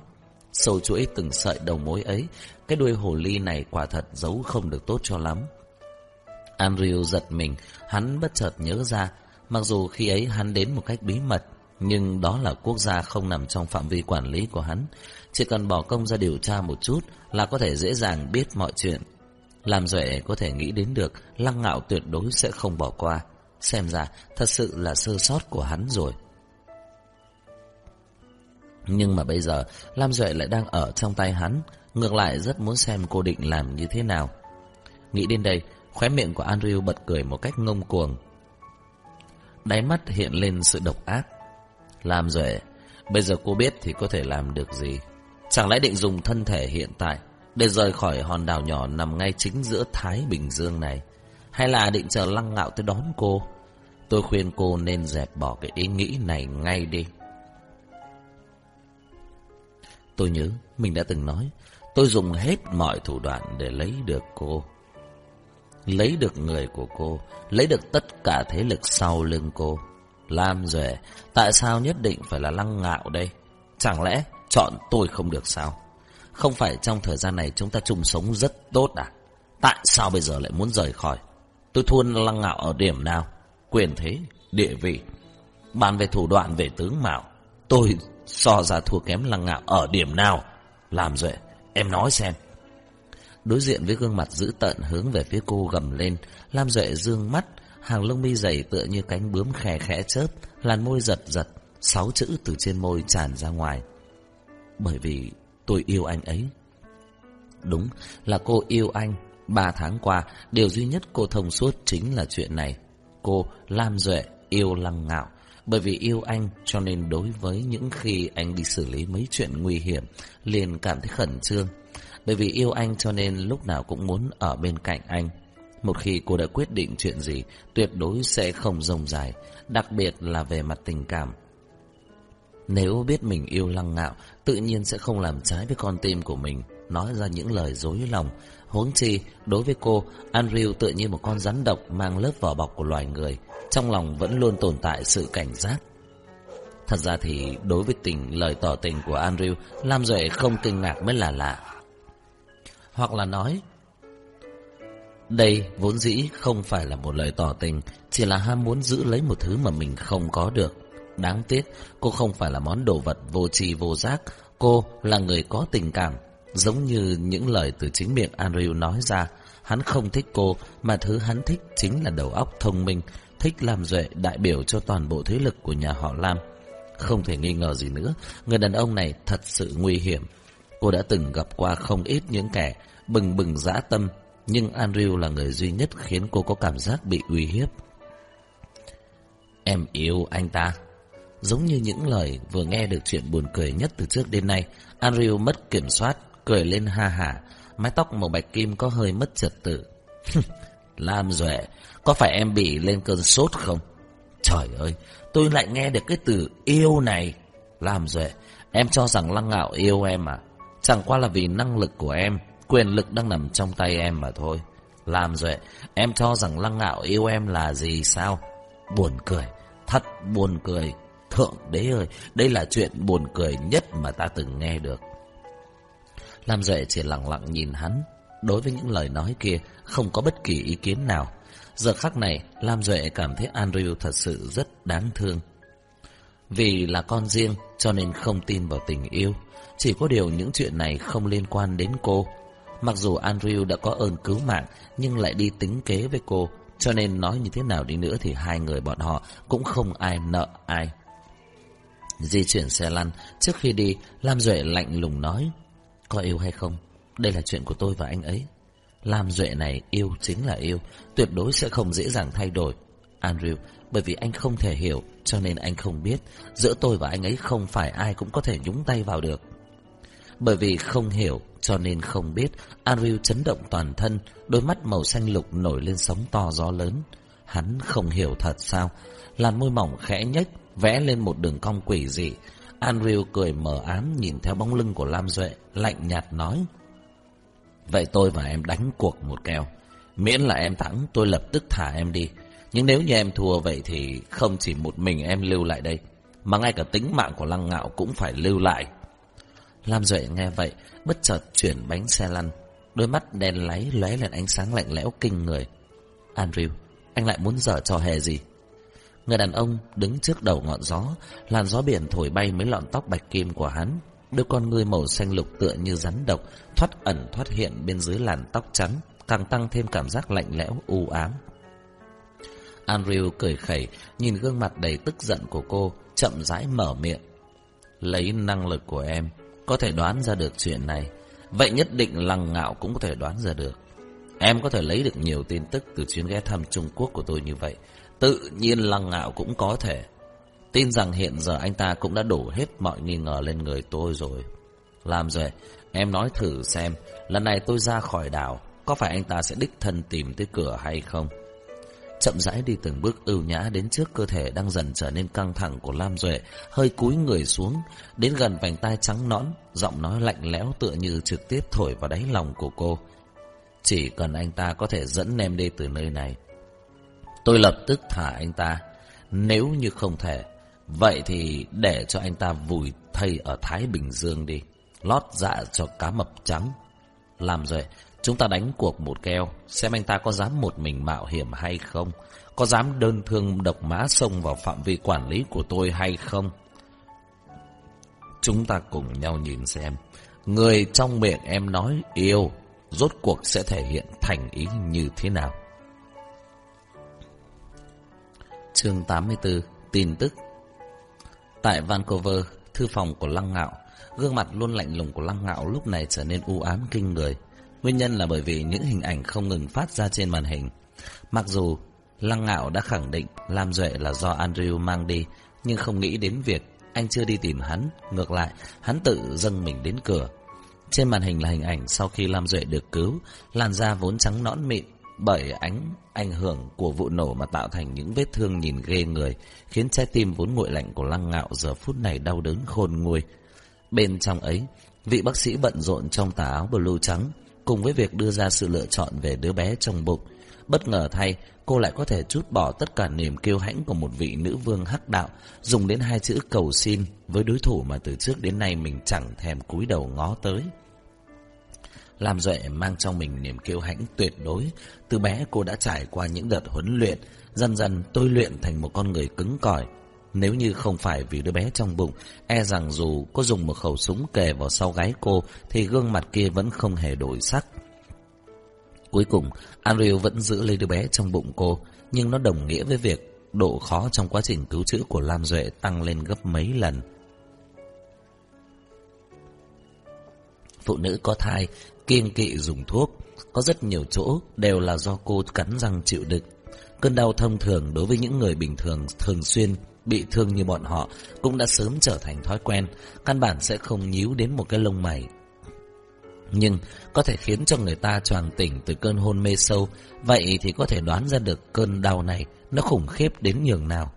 Sâu chuỗi từng sợi đầu mối ấy, cái đuôi hồ ly này quả thật giấu không được tốt cho lắm. Andrew giật mình, hắn bất chợt nhớ ra, mặc dù khi ấy hắn đến một cách bí mật, nhưng đó là quốc gia không nằm trong phạm vi quản lý của hắn. Chỉ cần bỏ công ra điều tra một chút là có thể dễ dàng biết mọi chuyện. Làm Duệ có thể nghĩ đến được Lăng Ngạo tuyệt đối sẽ không bỏ qua. Xem ra thật sự là sơ sót của hắn rồi. Nhưng mà bây giờ, Lam Duệ lại đang ở trong tay hắn, Ngược lại rất muốn xem cô định làm như thế nào. Nghĩ đến đây, Khóe miệng của Andrew bật cười một cách ngông cuồng. Đáy mắt hiện lên sự độc ác. Lam Duệ, Bây giờ cô biết thì có thể làm được gì? Chẳng lẽ định dùng thân thể hiện tại Để rời khỏi hòn đảo nhỏ Nằm ngay chính giữa Thái Bình Dương này? Hay là định chờ lăng ngạo tới đón cô? Tôi khuyên cô nên dẹp bỏ cái ý nghĩ này ngay đi. Tôi nhớ, mình đã từng nói, Tôi dùng hết mọi thủ đoạn để lấy được cô. Lấy được người của cô, Lấy được tất cả thế lực sau lưng cô. Lam Duệ, Tại sao nhất định phải là lăng ngạo đây? Chẳng lẽ chọn tôi không được sao? Không phải trong thời gian này Chúng ta chung sống rất tốt à? Tại sao bây giờ lại muốn rời khỏi? Tôi thua lăng ngạo ở điểm nào? Quyền thế, địa vị. Bàn về thủ đoạn về tướng mạo Tôi so ra thua kém lăng ngạo ở điểm nào? Làm rồi Em nói xem. Đối diện với gương mặt dữ tợn hướng về phía cô gầm lên Lam Duệ dương mắt Hàng lông mi dày tựa như cánh bướm khè khẽ chớp Làn môi giật giật Sáu chữ từ trên môi tràn ra ngoài. Bởi vì tôi yêu anh ấy. Đúng là cô yêu anh. Ba tháng qua Điều duy nhất cô thông suốt chính là chuyện này Cô Lam Duệ yêu lăng ngạo bởi vì yêu anh cho nên đối với những khi anh đi xử lý mấy chuyện nguy hiểm liền cảm thấy khẩn trương. Bởi vì yêu anh cho nên lúc nào cũng muốn ở bên cạnh anh. Một khi cô đã quyết định chuyện gì, tuyệt đối sẽ không rông dài, đặc biệt là về mặt tình cảm. Nếu biết mình yêu lăng ngạo, tự nhiên sẽ không làm trái với con tim của mình, nói ra những lời dối lòng. Huống chi, đối với cô, Andrew tự như một con rắn độc mang lớp vỏ bọc của loài người, trong lòng vẫn luôn tồn tại sự cảnh giác. Thật ra thì đối với tình lời tỏ tình của Andrew, Lam Duệ không kinh ngạc mới là lạ. Hoặc là nói, đây vốn dĩ không phải là một lời tỏ tình, chỉ là ham muốn giữ lấy một thứ mà mình không có được. Đáng tiếc, cô không phải là món đồ vật vô tri vô giác, cô là người có tình cảm. Giống như những lời từ chính miệng Andrew nói ra, hắn không thích cô, mà thứ hắn thích chính là đầu óc thông minh, thích làm duệ đại biểu cho toàn bộ thế lực của nhà họ Lam. Không thể nghi ngờ gì nữa, người đàn ông này thật sự nguy hiểm. Cô đã từng gặp qua không ít những kẻ bừng bừng dã tâm, nhưng Andrew là người duy nhất khiến cô có cảm giác bị uy hiếp. Em yêu anh ta. Giống như những lời vừa nghe được chuyện buồn cười nhất từ trước đến nay, Andrew mất kiểm soát, cười lên ha hả, mái tóc màu bạch kim có hơi mất trật tự. Lam Duệ, có phải em bị lên cơn sốt không? Trời ơi, tôi lại nghe được cái từ yêu này. Lam Duệ, em cho rằng Lăng Ngạo yêu em à? Chẳng qua là vì năng lực của em, quyền lực đang nằm trong tay em mà thôi. Lam Duệ, em cho rằng Lăng Ngạo yêu em là gì sao? Buồn cười, thật buồn cười. Thượng đế ơi, đây là chuyện buồn cười nhất mà ta từng nghe được. Lam Duệ chỉ lặng lặng nhìn hắn, đối với những lời nói kia không có bất kỳ ý kiến nào. Giờ khắc này, Lam Duệ cảm thấy Andrew thật sự rất đáng thương. Vì là con riêng cho nên không tin vào tình yêu. Chỉ có điều những chuyện này không liên quan đến cô. Mặc dù Andrew đã có ơn cứu mạng nhưng lại đi tính kế với cô. Cho nên nói như thế nào đi nữa thì hai người bọn họ cũng không ai nợ ai. Di chuyển xe lăn, trước khi đi, Lam Duệ lạnh lùng nói. Có yêu hay không? Đây là chuyện của tôi và anh ấy. Lam Duệ này yêu chính là yêu, tuyệt đối sẽ không dễ dàng thay đổi. Andrew, bởi vì anh không thể hiểu, cho nên anh không biết, giữa tôi và anh ấy không phải ai cũng có thể nhúng tay vào được. Bởi vì không hiểu, cho nên không biết, Andrew chấn động toàn thân, đôi mắt màu xanh lục nổi lên sóng to gió lớn. Hắn không hiểu thật sao, làn môi mỏng khẽ nhếch, vẽ lên một đường cong quỷ dị. Andrew cười mờ ám nhìn theo bóng lưng của Lam Duệ, lạnh nhạt nói. Vậy tôi và em đánh cuộc một kèo. Miễn là em thắng, tôi lập tức thả em đi. Nhưng nếu như em thua vậy thì không chỉ một mình em lưu lại đây, mà ngay cả tính mạng của Lăng Ngạo cũng phải lưu lại. Lam Duệ nghe vậy, bất chợt chuyển bánh xe lăn, đôi mắt đen láy lóe lên ánh sáng lạnh lẽo kinh người. Andrew, anh lại muốn dở trò hề gì? Người đàn ông đứng trước đầu ngọn gió, làn gió biển thổi bay mấy lọn tóc bạch kim của hắn. Đôi con ngươi màu xanh lục tựa như rắn độc, thoát ẩn thoát hiện bên dưới làn tóc trắng, càng tăng thêm cảm giác lạnh lẽo, u ám. Andrew cười khẩy, nhìn gương mặt đầy tức giận của cô, chậm rãi mở miệng. Lấy năng lực của em, có thể đoán ra được chuyện này. Vậy nhất định lăng ngạo cũng có thể đoán ra được. Em có thể lấy được nhiều tin tức từ chuyến ghé thăm Trung Quốc của tôi như vậy. Tự nhiên lăng ngạo cũng có thể. Tin rằng hiện giờ anh ta cũng đã đổ hết mọi nghi ngờ lên người tôi rồi. Làm rồi, em nói thử xem, lần này tôi ra khỏi đảo, có phải anh ta sẽ đích thân tìm tới cửa hay không? Chậm rãi đi từng bước ưu nhã đến trước cơ thể đang dần trở nên căng thẳng của Lam Duệ, hơi cúi người xuống, đến gần vành tai trắng nõn, giọng nói lạnh lẽo tựa như trực tiếp thổi vào đáy lòng của cô. Chỉ cần anh ta có thể dẫn em đi từ nơi này, tôi lập tức thả anh ta. Nếu như không thể, vậy thì để cho anh ta vùi thây ở Thái Bình Dương đi, lót dạ cho cá mập trắng. Làm rồi, chúng ta đánh cuộc một keo, xem anh ta có dám một mình mạo hiểm hay không, có dám đơn thương độc mã sông vào phạm vi quản lý của tôi hay không. Chúng ta cùng nhau nhìn xem, người trong miệng em nói yêu, rốt cuộc sẽ thể hiện thành ý như thế nào. Chương 84 Tin tức Tại Vancouver, thư phòng của Lăng Ngạo, gương mặt luôn lạnh lùng của Lăng Ngạo lúc này trở nên u ám kinh người. Nguyên nhân là bởi vì những hình ảnh không ngừng phát ra trên màn hình. Mặc dù Lăng Ngạo đã khẳng định Lam Duệ là do Andrew mang đi, nhưng không nghĩ đến việc anh chưa đi tìm hắn. Ngược lại, hắn tự dâng mình đến cửa. Trên màn hình là hình ảnh sau khi Lam Duệ được cứu, làn da vốn trắng nõn mịn, bởi ánh ảnh hưởng của vụ nổ mà tạo thành những vết thương nhìn ghê người, khiến trái tim vốn nguội lạnh của Lăng Ngạo giờ phút này đau đớn khôn nguôi. Bên trong ấy, vị bác sĩ bận rộn trong tà áo blue trắng, cùng với việc đưa ra sự lựa chọn về đứa bé trong bụng. Bất ngờ thay, cô lại có thể chút bỏ tất cả niềm kiêu hãnh của một vị nữ vương hắc đạo, dùng đến hai chữ cầu xin với đối thủ mà từ trước đến nay mình chẳng thèm cúi đầu ngó tới. Lam Duệ mang trong mình niềm kiêu hãnh tuyệt đối. Từ bé cô đã trải qua những đợt huấn luyện, dần dần tôi luyện thành một con người cứng cỏi. Nếu như không phải vì đứa bé trong bụng, e rằng dù có dùng một khẩu súng kề vào sau gáy cô, thì gương mặt kia vẫn không hề đổi sắc. Cuối cùng, Ariel vẫn giữ lấy đứa bé trong bụng cô, nhưng nó đồng nghĩa với việc độ khó trong quá trình cứu chữa của Lam Duệ tăng lên gấp mấy lần. Phụ nữ có thai kiêng kỵ dùng thuốc. Có rất nhiều chỗ đều là do cô cắn răng chịu đựng. Cơn đau thông thường đối với những người bình thường thường xuyên bị thương như bọn họ cũng đã sớm trở thành thói quen, căn bản sẽ không nhíu đến một cái lông mày. Nhưng có thể khiến cho người ta choàng tỉnh từ cơn hôn mê sâu, vậy thì có thể đoán ra được cơn đau này nó khủng khiếp đến nhường nào.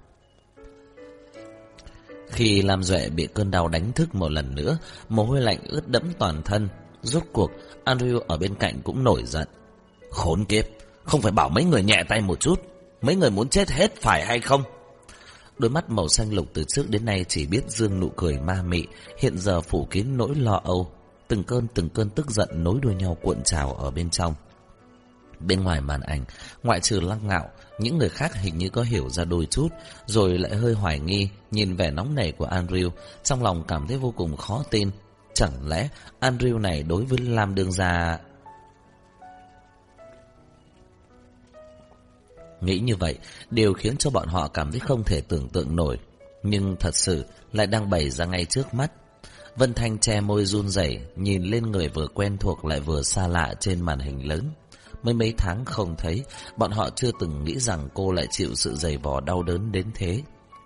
Khi Lam Duệ bị cơn đau đánh thức một lần nữa, mồ hôi lạnh ướt đẫm toàn thân, Rốt cuộc, Andrew ở bên cạnh cũng nổi giận. Khốn kiếp, không phải bảo mấy người nhẹ tay một chút. Mấy người muốn chết hết phải hay không? Đôi mắt màu xanh lục từ trước đến nay chỉ biết dương nụ cười ma mị, hiện giờ phủ kín nỗi lo âu. Từng cơn từng cơn tức giận nối đuôi nhau cuộn trào ở bên trong. Bên ngoài màn ảnh, ngoại trừ lăng ngạo, những người khác hình như có hiểu ra đôi chút, rồi lại hơi hoài nghi, nhìn vẻ nóng nảy của Andrew, trong lòng cảm thấy vô cùng khó tin, Chẳng lẽ Andrew này đối với Lam Đương Gia... Nghĩ như vậy, đều khiến cho bọn họ cảm thấy không thể tưởng tượng nổi. Nhưng thật sự lại đang bày ra ngay trước mắt. Vân Thanh che môi run rẩy nhìn lên người vừa quen thuộc lại vừa xa lạ trên màn hình lớn. Mấy mấy tháng không thấy, bọn họ chưa từng nghĩ rằng cô lại chịu sự dày vò đau đớn đến thế.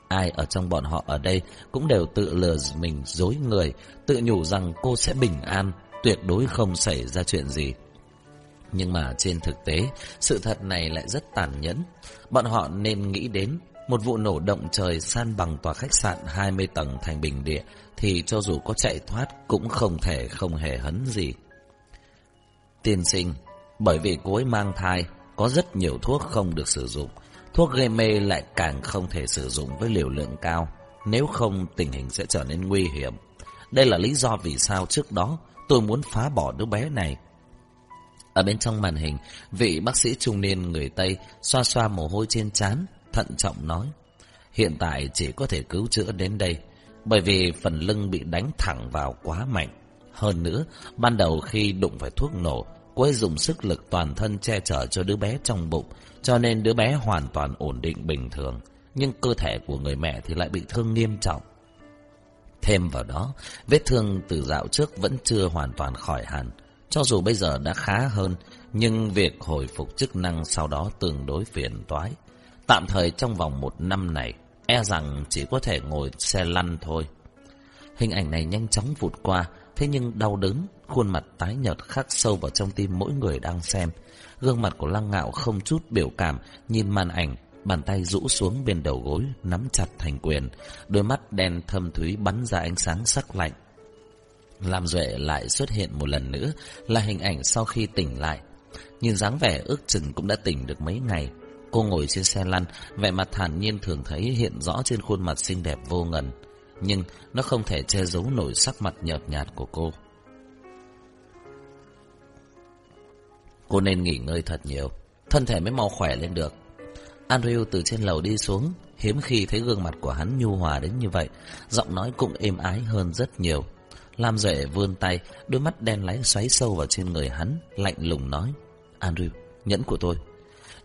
Ai ở trong bọn họ ở đây cũng đều tự lừa mình dối người, tự nhủ rằng cô sẽ bình an, tuyệt đối không xảy ra chuyện gì. Nhưng mà trên thực tế, sự thật này lại rất tàn nhẫn. Bọn họ nên nghĩ đến một vụ nổ động trời san bằng tòa khách sạn 20 tầng thành bình địa thì cho dù có chạy thoát cũng không thể không hề hấn gì. Tiên sinh, bởi vì cô ấy mang thai, có rất nhiều thuốc không được sử dụng. Thuốc gây mê lại càng không thể sử dụng với liều lượng cao, nếu không tình hình sẽ trở nên nguy hiểm. Đây là lý do vì sao trước đó tôi muốn phá bỏ đứa bé này. Ở bên trong màn hình, vị bác sĩ trung niên người Tây xoa xoa mồ hôi trên trán, thận trọng nói. Hiện tại chỉ có thể cứu chữa đến đây, bởi vì phần lưng bị đánh thẳng vào quá mạnh. Hơn nữa, ban đầu khi đụng phải thuốc nổ, cô ấy dùng sức lực toàn thân che chở cho đứa bé trong bụng, cho nên đứa bé hoàn toàn ổn định bình thường. Nhưng cơ thể của người mẹ thì lại bị thương nghiêm trọng. Thêm vào đó, vết thương từ dạo trước vẫn chưa hoàn toàn khỏi hẳn. Cho dù bây giờ đã khá hơn, nhưng việc hồi phục chức năng sau đó tương đối phiền toái. Tạm thời trong vòng một năm này, e rằng chỉ có thể ngồi xe lăn thôi. Hình ảnh này nhanh chóng vụt qua, thế nhưng đau đớn, khuôn mặt tái nhợt khắc sâu vào trong tim mỗi người đang xem. Gương mặt của Lăng Ngạo không chút biểu cảm, nhìn màn ảnh, bàn tay rũ xuống bên đầu gối, nắm chặt thành quyền, đôi mắt đen thâm thúy bắn ra ánh sáng sắc lạnh. Lam Duệ lại xuất hiện một lần nữa là hình ảnh sau khi tỉnh lại. Nhìn dáng vẻ ước chừng cũng đã tỉnh được mấy ngày. Cô ngồi trên xe lăn, vẻ mặt thản nhiên thường thấy hiện rõ trên khuôn mặt xinh đẹp vô ngần. Nhưng nó không thể che giấu nổi sắc mặt nhợt nhạt của cô. Cô nên nghỉ ngơi thật nhiều, thân thể mới mau khỏe lên được. Andrew từ trên lầu đi xuống, hiếm khi thấy gương mặt của hắn nhu hòa đến như vậy, giọng nói cũng êm ái hơn rất nhiều. Lam Duệ vươn tay, đôi mắt đen láy xoáy sâu vào trên người hắn, lạnh lùng nói. Andrew, nhẫn của tôi.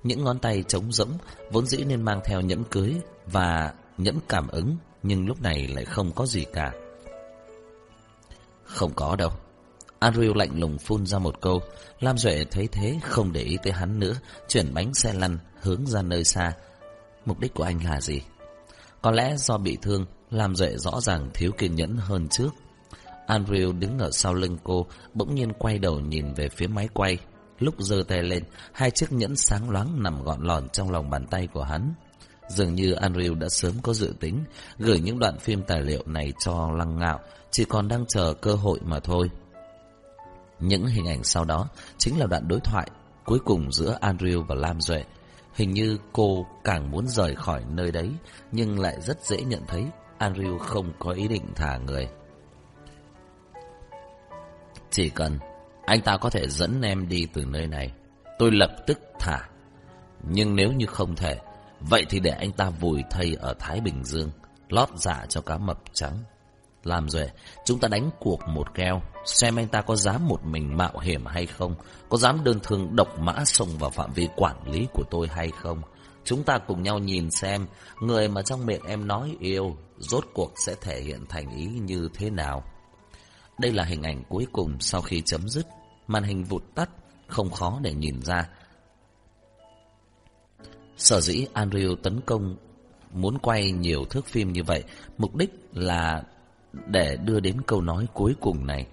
Những ngón tay trống rỗng, vốn dĩ nên mang theo nhẫn cưới và nhẫn cảm ứng, nhưng lúc này lại không có gì cả. Không có đâu. Ariel lạnh lùng phun ra một câu. Lam Duệ thấy thế, không để ý tới hắn nữa, chuyển bánh xe lăn, hướng ra nơi xa. Mục đích của anh là gì? Có lẽ do bị thương, Lam Duệ rõ ràng thiếu kiên nhẫn hơn trước. Andrew đứng ở sau lưng cô, bỗng nhiên quay đầu nhìn về phía máy quay. Lúc giơ tay lên, hai chiếc nhẫn sáng loáng nằm gọn lòn trong lòng bàn tay của hắn. Dường như Andrew đã sớm có dự tính, gửi những đoạn phim tài liệu này cho Lăng Ngạo, chỉ còn đang chờ cơ hội mà thôi. Những hình ảnh sau đó chính là đoạn đối thoại cuối cùng giữa Andrew và Lam Duệ. Hình như cô càng muốn rời khỏi nơi đấy, nhưng lại rất dễ nhận thấy Andrew không có ý định thả người. Chỉ cần anh ta có thể dẫn em đi từ nơi này, tôi lập tức thả. Nhưng nếu như không thể, vậy thì để anh ta vùi thây ở Thái Bình Dương, lót dạ cho cá mập trắng. Làm rồi, chúng ta đánh cuộc một keo, xem anh ta có dám một mình mạo hiểm hay không, có dám đơn thương độc mã xông vào phạm vi quản lý của tôi hay không. Chúng ta cùng nhau nhìn xem, người mà trong miệng em nói yêu, rốt cuộc sẽ thể hiện thành ý như thế nào. Đây là hình ảnh cuối cùng sau khi chấm dứt. Màn hình vụt tắt, không khó để nhìn ra. Sở dĩ Andrew tấn công muốn quay nhiều thước phim như vậy, mục đích là để đưa đến câu nói cuối cùng này.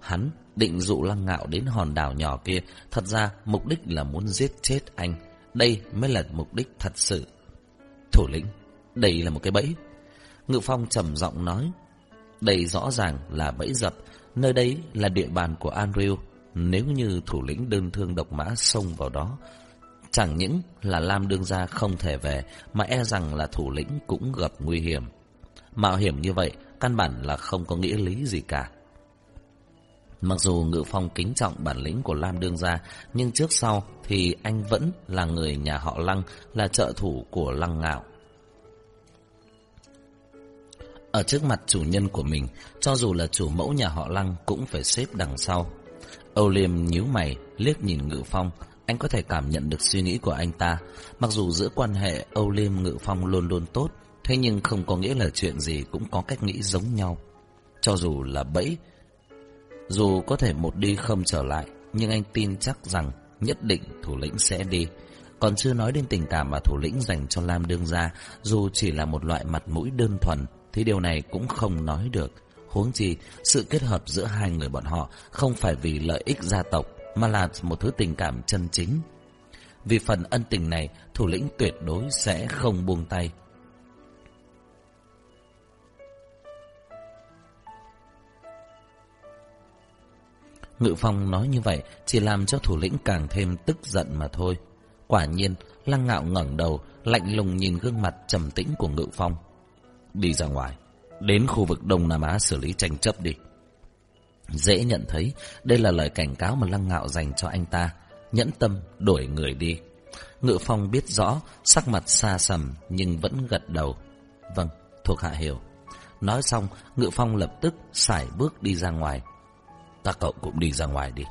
Hắn định dụ lăng ngạo đến hòn đảo nhỏ kia, thật ra mục đích là muốn giết chết anh. Đây mới là mục đích thật sự. Thủ lĩnh, đây là một cái bẫy. Ngự Phong trầm giọng nói, đây rõ ràng là bẫy dập, nơi đấy là địa bàn của Andrew. Nếu như thủ lĩnh đơn thương độc mã xông vào đó, chẳng những là Lam đương gia không thể về, mà e rằng là thủ lĩnh cũng gặp nguy hiểm. Mạo hiểm như vậy, căn bản là không có nghĩa lý gì cả. Mặc dù Ngự Phong kính trọng bản lĩnh của Lam Đương Gia, nhưng trước sau thì anh vẫn là người nhà họ Lăng, là trợ thủ của Lăng Ngạo. Ở trước mặt chủ nhân của mình, cho dù là chủ mẫu nhà họ Lăng cũng phải xếp đằng sau. Âu Liêm nhíu mày, liếc nhìn Ngự Phong, anh có thể cảm nhận được suy nghĩ của anh ta. Mặc dù giữa quan hệ Âu Liêm Ngự Phong luôn luôn tốt, thế nhưng không có nghĩa là chuyện gì cũng có cách nghĩ giống nhau. Cho dù là bẫy, dù có thể một đi không trở lại, nhưng anh tin chắc rằng nhất định thủ lĩnh sẽ đi. Còn chưa nói đến tình cảm mà thủ lĩnh dành cho Lam Đương Gia, dù chỉ là một loại mặt mũi đơn thuần, thì điều này cũng không nói được. Huống chi, sự kết hợp giữa hai người bọn họ không phải vì lợi ích gia tộc, mà là một thứ tình cảm chân chính. Vì phần ân tình này, thủ lĩnh tuyệt đối sẽ không buông tay. Ngự Phong nói như vậy chỉ làm cho thủ lĩnh càng thêm tức giận mà thôi. Quả nhiên, Lăng Ngạo ngẩng đầu, lạnh lùng nhìn gương mặt trầm tĩnh của Ngự Phong. Đi ra ngoài, đến khu vực Đông Nam Á xử lý tranh chấp đi. Dễ nhận thấy đây là lời cảnh cáo mà Lăng Ngạo dành cho anh ta. Nhẫn tâm đổi người đi. Ngự Phong biết rõ, sắc mặt xa sầm nhưng vẫn gật đầu. Vâng, thuộc hạ hiểu. Nói xong, Ngự Phong lập tức xài bước đi ra ngoài. Ta cậu cũng đi ra ngoài đi.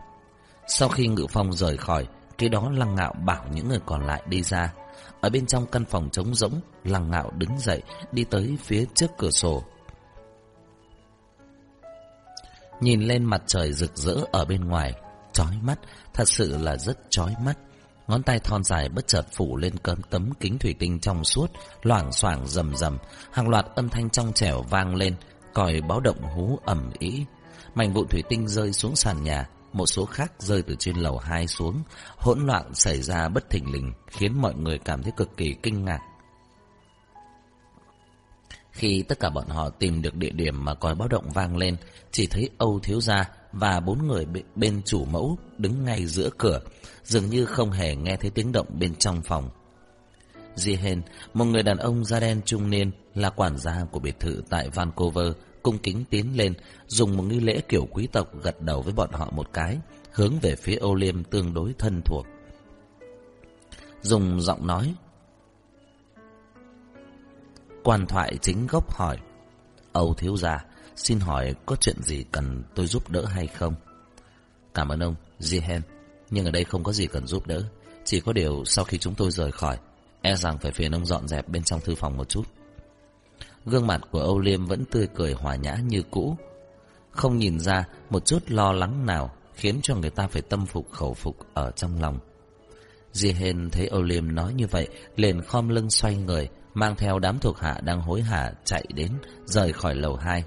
Sau khi Ngự Phong rời khỏi, cái đó Lăng Ngạo bảo những người còn lại đi ra. Ở bên trong căn phòng trống rỗng, Lăng Ngạo đứng dậy, đi tới phía trước cửa sổ. Nhìn lên mặt trời rực rỡ ở bên ngoài, chói mắt, thật sự là rất chói mắt. Ngón tay thon dài bất chợt phủ lên cấm tấm kính thủy tinh trong suốt, loảng xoảng rầm rầm, hàng loạt âm thanh trong trẻo vang lên, còi báo động hú ầm ý. Mảnh vụn thủy tinh rơi xuống sàn nhà, một số khác rơi từ trên lầu hai xuống, hỗn loạn xảy ra bất thình lình, khiến mọi người cảm thấy cực kỳ kinh ngạc. Khi tất cả bọn họ tìm được địa điểm mà còi báo động vang lên, chỉ thấy Âu Thiếu Gia và bốn người bên chủ mẫu đứng ngay giữa cửa, dường như không hề nghe thấy tiếng động bên trong phòng. Jihen, một người đàn ông da đen trung niên, là quản gia của biệt thự tại Vancouver, cung kính tiến lên, dùng một nghi lễ kiểu quý tộc gật đầu với bọn họ một cái, hướng về phía ô liêm tương đối thân thuộc. Dùng giọng nói. Quan thoại chính gốc hỏi. Âu thiếu gia, xin hỏi có chuyện gì cần tôi giúp đỡ hay không? Cảm ơn ông, Jihen. Nhưng ở đây không có gì cần giúp đỡ. Chỉ có điều sau khi chúng tôi rời khỏi, e rằng phải phiền ông dọn dẹp bên trong thư phòng một chút. Gương mặt của Âu Liêm vẫn tươi cười hòa nhã như cũ. Không nhìn ra một chút lo lắng nào khiến cho người ta phải tâm phục khẩu phục ở trong lòng. Di Hên thấy Âu Liêm nói như vậy, liền khom lưng xoay người, mang theo đám thuộc hạ đang hối hả chạy đến, rời khỏi lầu hai.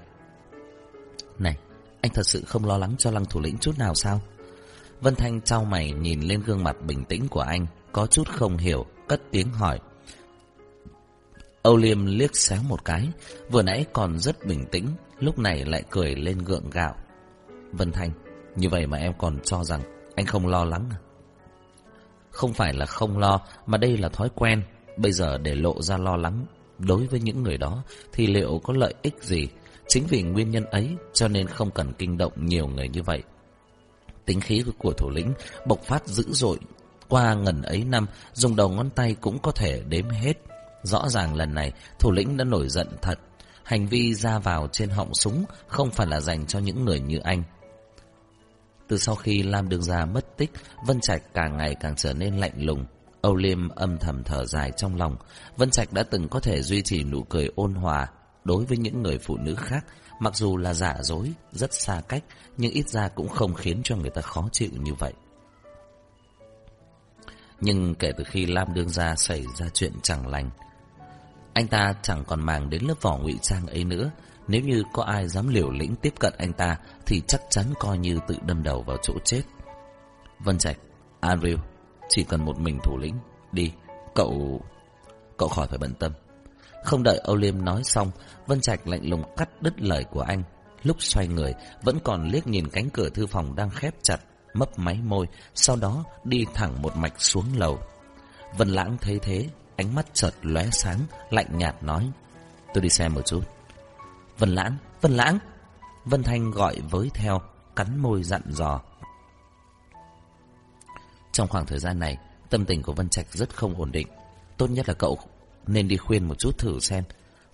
Này, anh thật sự không lo lắng cho lăng thủ lĩnh chút nào sao? Vân Thanh trao mày nhìn lên gương mặt bình tĩnh của anh, có chút không hiểu, cất tiếng hỏi. Âu Liêm liếc sáng một cái, vừa nãy còn rất bình tĩnh, lúc này lại cười lên gượng gạo. Vân Thanh, như vậy mà em còn cho rằng anh không lo lắng à? Không phải là không lo, mà đây là thói quen. Bây giờ để lộ ra lo lắng đối với những người đó thì liệu có lợi ích gì? Chính vì nguyên nhân ấy cho nên không cần kinh động nhiều người như vậy. Tính khí của thủ lĩnh bộc phát dữ dội. Qua ngần ấy năm, dùng đầu ngón tay cũng có thể đếm hết. Rõ ràng lần này thủ lĩnh đã nổi giận thật. Hành vi ra vào trên họng súng không phải là dành cho những người như anh. Từ sau khi Lam Đường Gia mất tích, Vân Trạch càng ngày càng trở nên lạnh lùng. Âu Liêm âm thầm thở dài trong lòng. Vân Trạch đã từng có thể duy trì nụ cười ôn hòa đối với những người phụ nữ khác, mặc dù là giả dối, rất xa cách, nhưng ít ra cũng không khiến cho người ta khó chịu như vậy. Nhưng kể từ khi Lam Đương Gia xảy ra chuyện chẳng lành, anh ta chẳng còn màng đến lớp vỏ ngụy trang ấy nữa. Nếu như có ai dám liều lĩnh tiếp cận anh ta thì chắc chắn coi như tự đâm đầu vào chỗ chết. Vân Trạch, Andrew, chỉ cần một mình thủ lĩnh, đi, cậu... Cậu khỏi phải bận tâm. Không đợi Âu Liêm nói xong, Vân Trạch lạnh lùng cắt đứt lời của anh. Lúc xoay người, vẫn còn liếc nhìn cánh cửa thư phòng đang khép chặt, mấp máy môi, sau đó đi thẳng một mạch xuống lầu. Vân Lãng thấy thế, ánh mắt chợt lóe sáng, lạnh nhạt nói, tôi đi xem một chút. Vân Lãng, Vân Lãng! Vân Thanh gọi với theo, cắn môi dặn dò. Trong khoảng thời gian này, tâm tình của Vân Trạch rất không ổn định. Tốt nhất là cậu nên đi khuyên một chút thử xem.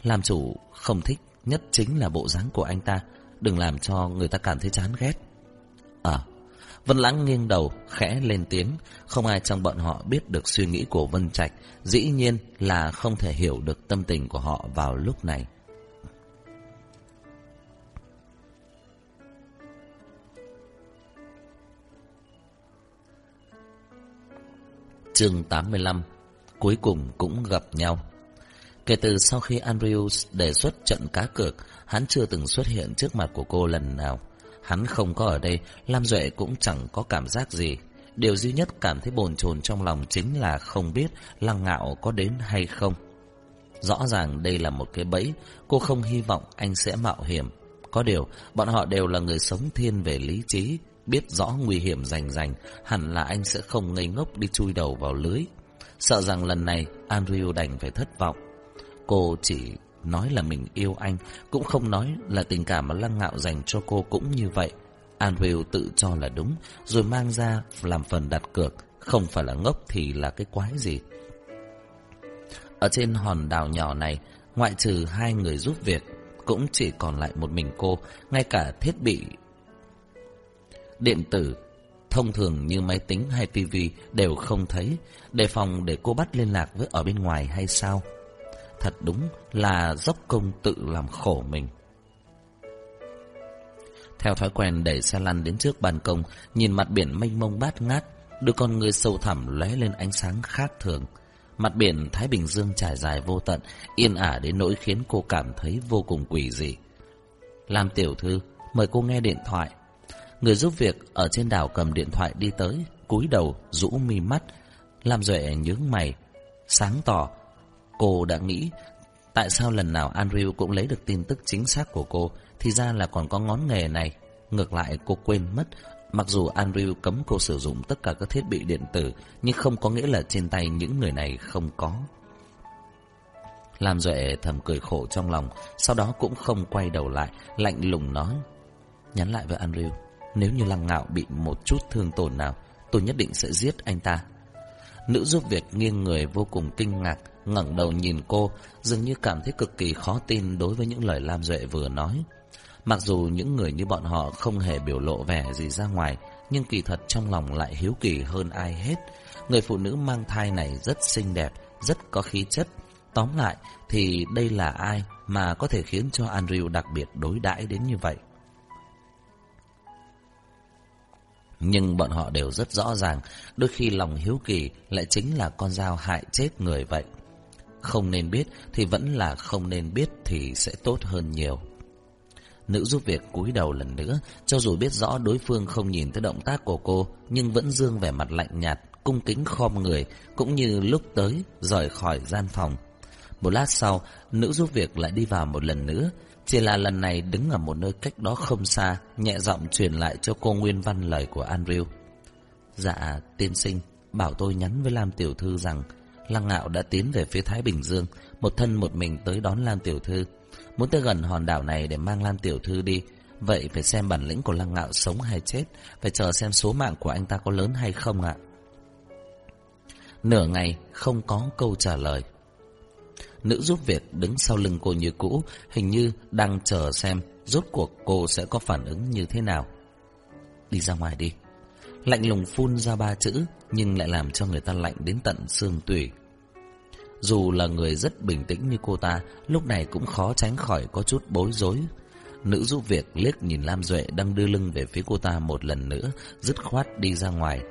Làm chủ không thích nhất chính là bộ dáng của anh ta. Đừng làm cho người ta cảm thấy chán ghét. À, Vân Lãng nghiêng đầu, khẽ lên tiếng. Không ai trong bọn họ biết được suy nghĩ của Vân Trạch. Dĩ nhiên là không thể hiểu được tâm tình của họ vào lúc này. Chương 85 Cuối cùng cũng gặp nhau Kể từ sau khi Andrews đề xuất trận cá cược Hắn chưa từng xuất hiện trước mặt của cô lần nào Hắn không có ở đây Lam Duệ cũng chẳng có cảm giác gì Điều duy nhất cảm thấy bồn chồn trong lòng Chính là không biết Lăng ngạo có đến hay không Rõ ràng đây là một cái bẫy Cô không hy vọng anh sẽ mạo hiểm Có điều Bọn họ đều là người sống thiên về lý trí Biết rõ nguy hiểm rành rành, hẳn là anh sẽ không ngây ngốc đi chui đầu vào lưới. Sợ rằng lần này Andrew đành phải thất vọng. Cô chỉ nói là mình yêu anh, cũng không nói là tình cảm mà Lăng Ngạo dành cho cô cũng như vậy. Andrew tự cho là đúng, rồi mang ra làm phần đặt cược, không phải là ngốc thì là cái quái gì. Ở trên hòn đảo nhỏ này, ngoại trừ hai người giúp việc, cũng chỉ còn lại một mình cô, ngay cả thiết bị điện tử thông thường như máy tính hay tivi đều không thấy, đề phòng để cô bắt liên lạc với ở bên ngoài hay sao? Thật đúng là dốc công tự làm khổ mình. Theo thói quen đẩy xe lăn đến trước ban công, nhìn mặt biển mênh mông bát ngát, đứa con người sâu thẳm lóe lên ánh sáng khác thường. Mặt biển Thái Bình Dương trải dài vô tận, yên ả đến nỗi khiến cô cảm thấy vô cùng quỷ dị. Làm tiểu thư, mời cô nghe điện thoại. Người giúp việc ở trên đảo cầm điện thoại đi tới, cúi đầu, rũ mi mắt. Làm Duệ nhướng mày, sáng tỏ. Cô đã nghĩ, tại sao lần nào Andrew cũng lấy được tin tức chính xác của cô, thì ra là còn có ngón nghề này. Ngược lại cô quên mất, mặc dù Andrew cấm cô sử dụng tất cả các thiết bị điện tử, nhưng không có nghĩa là trên tay những người này không có. Làm Duệ thầm cười khổ trong lòng, sau đó cũng không quay đầu lại, lạnh lùng nói. Nhắn lại với Andrew, nếu như lăng ngạo bị một chút thương tổn nào, tôi nhất định sẽ giết anh ta. Nữ giúp việc nghiêng người vô cùng kinh ngạc, ngẩng đầu nhìn cô, dường như cảm thấy cực kỳ khó tin đối với những lời Lam Duệ vừa nói. Mặc dù những người như bọn họ không hề biểu lộ vẻ gì ra ngoài, nhưng kỳ thật trong lòng lại hiếu kỳ hơn ai hết. Người phụ nữ mang thai này rất xinh đẹp, rất có khí chất. Tóm lại thì đây là ai mà có thể khiến cho Andrew đặc biệt đối đãi đến như vậy? Nhưng bọn họ đều rất rõ ràng, đôi khi lòng hiếu kỳ lại chính là con dao hại chết người vậy. Không nên biết thì vẫn là không nên biết thì sẽ tốt hơn nhiều. Nữ giúp việc cúi đầu lần nữa, cho dù biết rõ đối phương không nhìn thấy động tác của cô, nhưng vẫn dương vẻ mặt lạnh nhạt, cung kính khom người, cũng như lúc tới, rời khỏi gian phòng. Một lát sau, nữ giúp việc lại đi vào một lần nữa, chỉ là lần này đứng ở một nơi cách đó không xa, nhẹ giọng truyền lại cho cô nguyên văn lời của Andrew. Dạ, tiên sinh, bảo tôi nhắn với Lam Tiểu Thư rằng Lăng Ngạo đã tiến về phía Thái Bình Dương, một thân một mình tới đón Lam Tiểu Thư. Muốn tới gần hòn đảo này để mang Lam Tiểu Thư đi, vậy phải xem bản lĩnh của Lăng Ngạo sống hay chết, phải chờ xem số mạng của anh ta có lớn hay không ạ. Nửa ngày không có câu trả lời. Nữ giúp việc đứng sau lưng cô như cũ, hình như đang chờ xem rốt cuộc cô sẽ có phản ứng như thế nào. Đi ra ngoài đi. Lạnh lùng phun ra ba chữ, nhưng lại làm cho người ta lạnh đến tận xương tủy. Dù là người rất bình tĩnh như cô ta, lúc này cũng khó tránh khỏi có chút bối rối. Nữ giúp việc liếc nhìn Lam Duệ đang đưa lưng về phía cô ta một lần nữa, dứt khoát đi ra ngoài.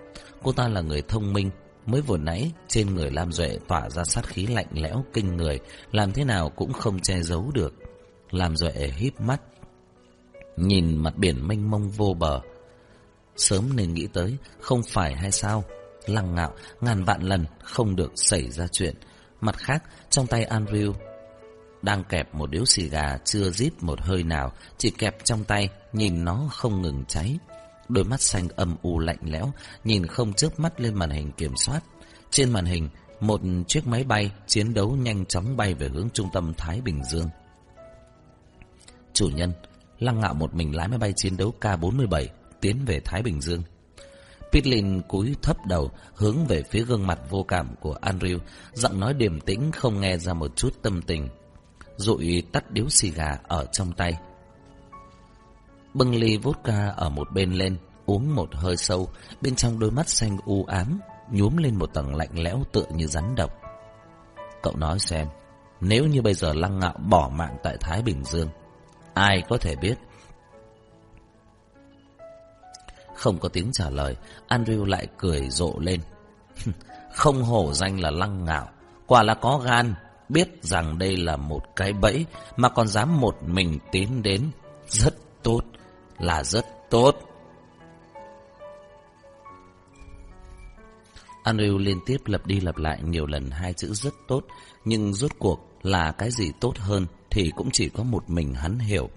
Cô ta là người thông minh, mới vừa nãy trên người Lam Duệ tỏa ra sát khí lạnh lẽo kinh người, làm thế nào cũng không che giấu được. Lam Duệ híp mắt, nhìn mặt biển mênh mông vô bờ. Sớm nên nghĩ tới, không phải hay sao? Lăng ngạo, ngàn vạn lần không được xảy ra chuyện. Mặt khác, trong tay Andrew đang kẹp một điếu xì gà chưa rít một hơi nào, chỉ kẹp trong tay, nhìn nó không ngừng cháy. Đôi mắt xanh âm u lạnh lẽo, nhìn không chớp mắt lên màn hình kiểm soát. Trên màn hình, một chiếc máy bay chiến đấu nhanh chóng bay về hướng trung tâm Thái Bình Dương. Chủ nhân, Lăng Ngạo một mình lái máy bay chiến đấu K-47 tiến về Thái Bình Dương. Pitlin cúi thấp đầu hướng về phía gương mặt vô cảm của Andrew, giọng nói điềm tĩnh không nghe ra một chút tâm tình. Rụi tắt điếu xì gà ở trong tay, bưng ly vodka ở một bên lên, uống một hơi sâu, bên trong đôi mắt xanh u ám, nhuốm lên một tầng lạnh lẽo tựa như rắn độc. Cậu nói xem, nếu như bây giờ lăng ngạo bỏ mạng tại Thái Bình Dương, ai có thể biết? Không có tiếng trả lời, Andrew lại cười rộ lên. Không hổ danh là lăng ngạo, quả là có gan, biết rằng đây là một cái bẫy mà còn dám một mình tiến đến. Rất tốt là rất tốt. Andrew liên tiếp lặp đi lặp lại nhiều lần hai chữ rất tốt, nhưng rốt cuộc là cái gì tốt hơn thì cũng chỉ có một mình hắn hiểu.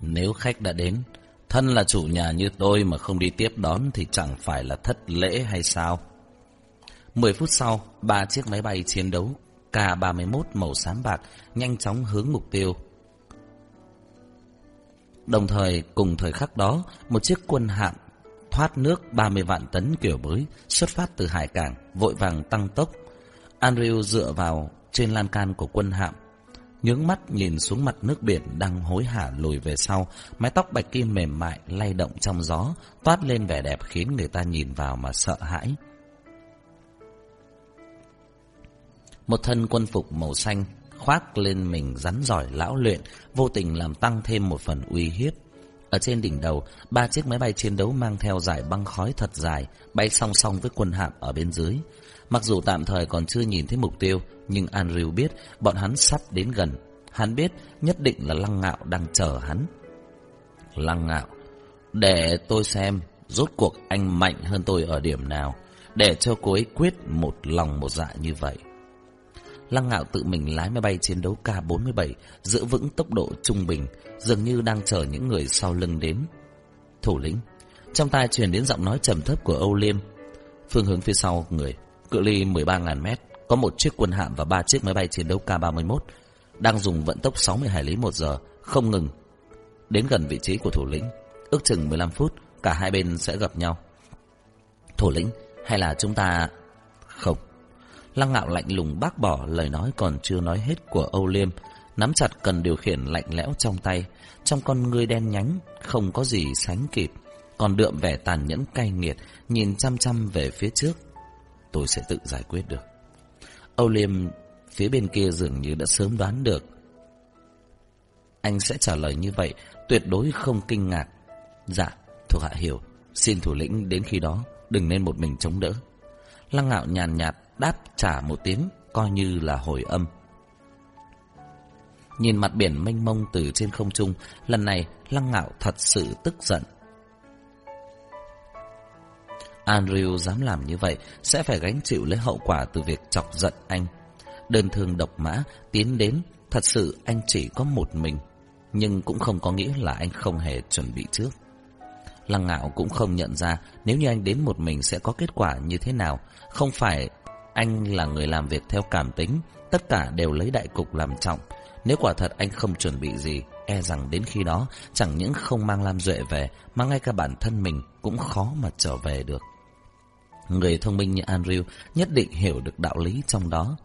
Nếu khách đã đến, thân là chủ nhà như tôi mà không đi tiếp đón thì chẳng phải là thất lễ hay sao? Mười phút sau, ba chiếc máy bay chiến đấu K-31 màu xám bạc nhanh chóng hướng mục tiêu Đồng thời, cùng thời khắc đó, một chiếc quân hạm thoát nước 30 vạn tấn kiểu mới xuất phát từ hải cảng, vội vàng tăng tốc. Andrew dựa vào trên lan can của quân hạm, nhướng mắt nhìn xuống mặt nước biển đang hối hả lùi về sau, mái tóc bạch kim mềm mại lay động trong gió, toát lên vẻ đẹp khiến người ta nhìn vào mà sợ hãi. Một thân quân phục màu xanh khoác lên mình rắn giỏi lão luyện, vô tình làm tăng thêm một phần uy hiếp. Ở trên đỉnh đầu, ba chiếc máy bay chiến đấu mang theo dải băng khói thật dài, bay song song với quân hạm ở bên dưới. Mặc dù tạm thời còn chưa nhìn thấy mục tiêu, nhưng Andrew biết bọn hắn sắp đến gần. Hắn biết nhất định là Lăng Ngạo đang chờ hắn. Lăng Ngạo, để tôi xem rốt cuộc anh mạnh hơn tôi ở điểm nào, để cho cô ấy quyết một lòng một dạ như vậy. Lăng Ngạo tự mình lái máy bay chiến đấu K-47, giữ vững tốc độ trung bình, dường như đang chờ những người sau lưng đến. Thủ lĩnh, trong tai truyền đến giọng nói trầm thấp của Âu Liêm. Phương hướng phía sau người, cự ly 13.000 mét, có một chiếc quân hạm và ba chiếc máy bay chiến đấu K-31 đang dùng vận tốc 60 hải lý một giờ, không ngừng. Đến gần vị trí của thủ lĩnh, ước chừng 15 phút, cả hai bên sẽ gặp nhau. Thủ lĩnh, hay là chúng ta... Không. Lăng ngạo lạnh lùng bác bỏ lời nói còn chưa nói hết của Âu Liêm, nắm chặt cần điều khiển lạnh lẽo trong tay, trong con ngươi đen nhánh, không có gì sánh kịp, còn đượm vẻ tàn nhẫn cay nghiệt, nhìn chăm chăm về phía trước. Tôi sẽ tự giải quyết được. Âu Liêm phía bên kia dường như đã sớm đoán được. Anh sẽ trả lời như vậy, tuyệt đối không kinh ngạc. Dạ, thuộc hạ hiểu, xin thủ lĩnh đến khi đó, đừng nên một mình chống đỡ. Lăng ngạo nhàn nhạt, đáp trả một tiếng, coi như là hồi âm. Nhìn mặt biển mênh mông từ trên không trung, lần này Lăng Ngạo thật sự tức giận. Andrew dám làm như vậy sẽ phải gánh chịu lấy hậu quả từ việc chọc giận anh. Đơn thương độc mã tiến đến, thật sự anh chỉ có một mình, nhưng cũng không có nghĩa là anh không hề chuẩn bị trước. Lăng Ngạo cũng không nhận ra nếu như anh đến một mình sẽ có kết quả như thế nào. Không phải anh là người làm việc theo cảm tính, tất cả đều lấy đại cục làm trọng. Nếu quả thật anh không chuẩn bị gì, e rằng đến khi đó chẳng những không mang Lam Duệ về, mà ngay cả bản thân mình cũng khó mà trở về được. Người thông minh như Andrew nhất định hiểu được đạo lý trong đó.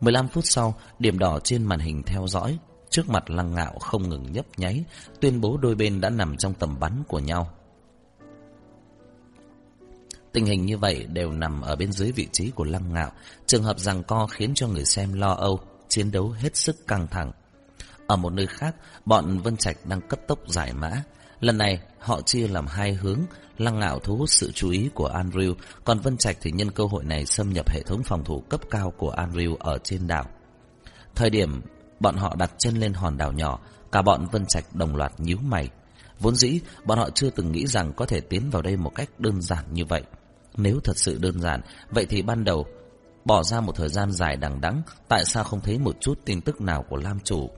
15 phút sau, điểm đỏ trên màn hình theo dõi, trước mặt lăng ngạo không ngừng nhấp nháy, tuyên bố đôi bên đã nằm trong tầm bắn của nhau. Tình hình như vậy đều nằm ở bên dưới vị trí của lăng ngạo, trường hợp rằng co khiến cho người xem lo âu, chiến đấu hết sức căng thẳng. Ở một nơi khác, bọn Vân Trạch đang cấp tốc giải mã. Lần này, họ chia làm hai hướng, Lăng Ngạo thu hút sự chú ý của Andrew, còn Vân Trạch thì nhân cơ hội này xâm nhập hệ thống phòng thủ cấp cao của Andrew ở trên đảo. Thời điểm bọn họ đặt chân lên hòn đảo nhỏ, cả bọn Vân Trạch đồng loạt nhíu mày. Vốn dĩ, bọn họ chưa từng nghĩ rằng có thể tiến vào đây một cách đơn giản như vậy. Nếu thật sự đơn giản, vậy thì ban đầu bỏ ra một thời gian dài đằng đẵng, tại sao không thấy một chút tin tức nào của Lam chủ?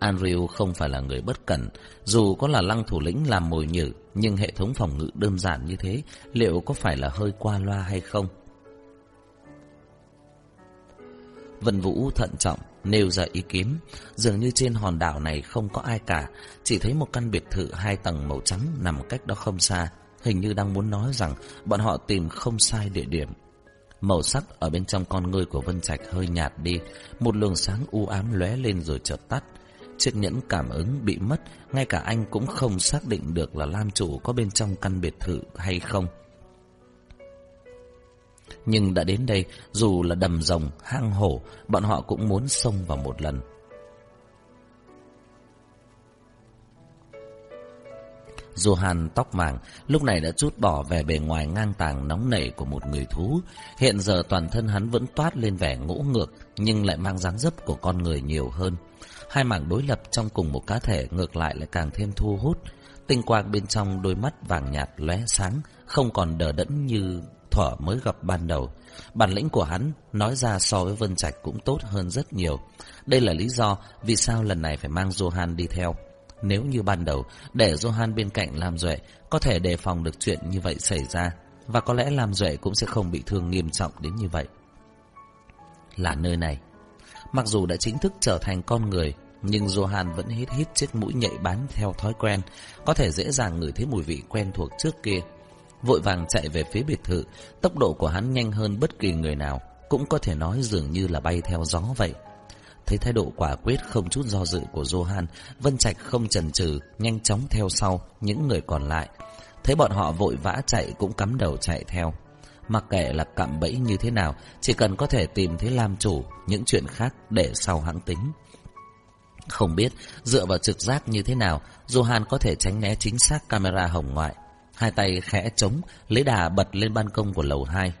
Andrew không phải là người bất cẩn, dù có là lăng thủ lĩnh làm mồi nhử, nhưng hệ thống phòng ngự đơn giản như thế, liệu có phải là hơi qua loa hay không? Vân Vũ thận trọng, nêu ra ý kiến, dường như trên hòn đảo này không có ai cả, chỉ thấy một căn biệt thự hai tầng màu trắng nằm cách đó không xa, hình như đang muốn nói rằng bọn họ tìm không sai địa điểm. Màu sắc ở bên trong con ngươi của Vân Trạch hơi nhạt đi, một luồng sáng u ám lóe lên rồi chợt tắt. Chiếc nhẫn cảm ứng bị mất, ngay cả anh cũng không xác định được là Lam chủ có bên trong căn biệt thự hay không. Nhưng đã đến đây, dù là đầm rồng, hang hổ, bọn họ cũng muốn xông vào một lần. Johan tóc vàng lúc này đã chút bỏ vẻ bề ngoài ngang tàng nóng nảy của một người thú. Hiện giờ toàn thân hắn vẫn toát lên vẻ ngỗ ngược nhưng lại mang dáng dấp của con người nhiều hơn. Hai mảng đối lập trong cùng một cá thể ngược lại lại càng thêm thu hút. Tinh quang bên trong đôi mắt vàng nhạt lóe sáng, không còn đờ đẫn như thuở mới gặp ban đầu. Bản lĩnh của hắn nói ra so với Vân Trạch cũng tốt hơn rất nhiều. Đây là lý do vì sao lần này phải mang Johan đi theo. Nếu như ban đầu để Johan bên cạnh Lam Duệ có thể đề phòng được chuyện như vậy xảy ra và có lẽ Lam Duệ cũng sẽ không bị thương nghiêm trọng đến như vậy. Là nơi này. Mặc dù đã chính thức trở thành con người Nhưng Johan vẫn hít hít chiếc mũi nhạy bén theo thói quen, có thể dễ dàng ngửi thấy mùi vị quen thuộc trước kia. Vội vàng chạy về phía biệt thự, tốc độ của hắn nhanh hơn bất kỳ người nào, cũng có thể nói dường như là bay theo gió vậy. Thấy thái độ quả quyết không chút do dự của Johan, Vân Trạch không chần chừ, nhanh chóng theo sau những người còn lại. Thấy bọn họ vội vã chạy cũng cắm đầu chạy theo. Mặc kệ là cạm bẫy như thế nào, chỉ cần có thể tìm thấy làm chủ, những chuyện khác để sau hãng tính. Không biết dựa vào trực giác như thế nào, Johan có thể tránh né chính xác camera hồng ngoại. Hai tay khẽ chống, lấy đà bật lên ban công của lầu 2.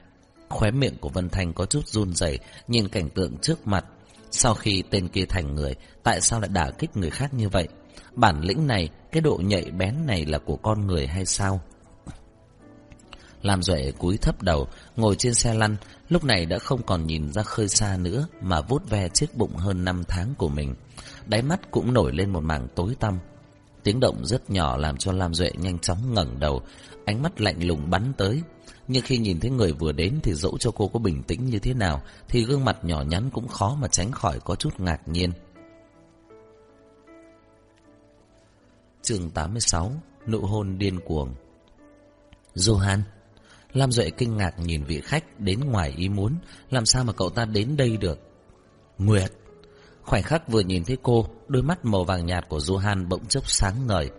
Khóe miệng của Vân Thanh có chút run rẩy nhìn cảnh tượng trước mặt. Sau khi tên kia thành người, tại sao lại đả kích người khác như vậy? Bản lĩnh này, cái độ nhạy bén này là của con người hay sao? Lam Duệ cúi thấp đầu, ngồi trên xe lăn, lúc này đã không còn nhìn ra khơi xa nữa mà vuốt ve chiếc bụng hơn 5 tháng của mình. Đáy mắt cũng nổi lên một mảng tối tăm. Tiếng động rất nhỏ làm cho Lam Duệ nhanh chóng ngẩng đầu, ánh mắt lạnh lùng bắn tới. Nhưng khi nhìn thấy người vừa đến thì dẫu cho cô có bình tĩnh như thế nào thì gương mặt nhỏ nhắn cũng khó mà tránh khỏi có chút ngạc nhiên. Chương 86 Nụ hôn điên cuồng Johan Lam Duệ kinh ngạc nhìn vị khách đến ngoài ý muốn, làm sao mà cậu ta đến đây được. Nguyệt! Khoảnh khắc vừa nhìn thấy cô, đôi mắt màu vàng nhạt của Johan bỗng chốc sáng ngời.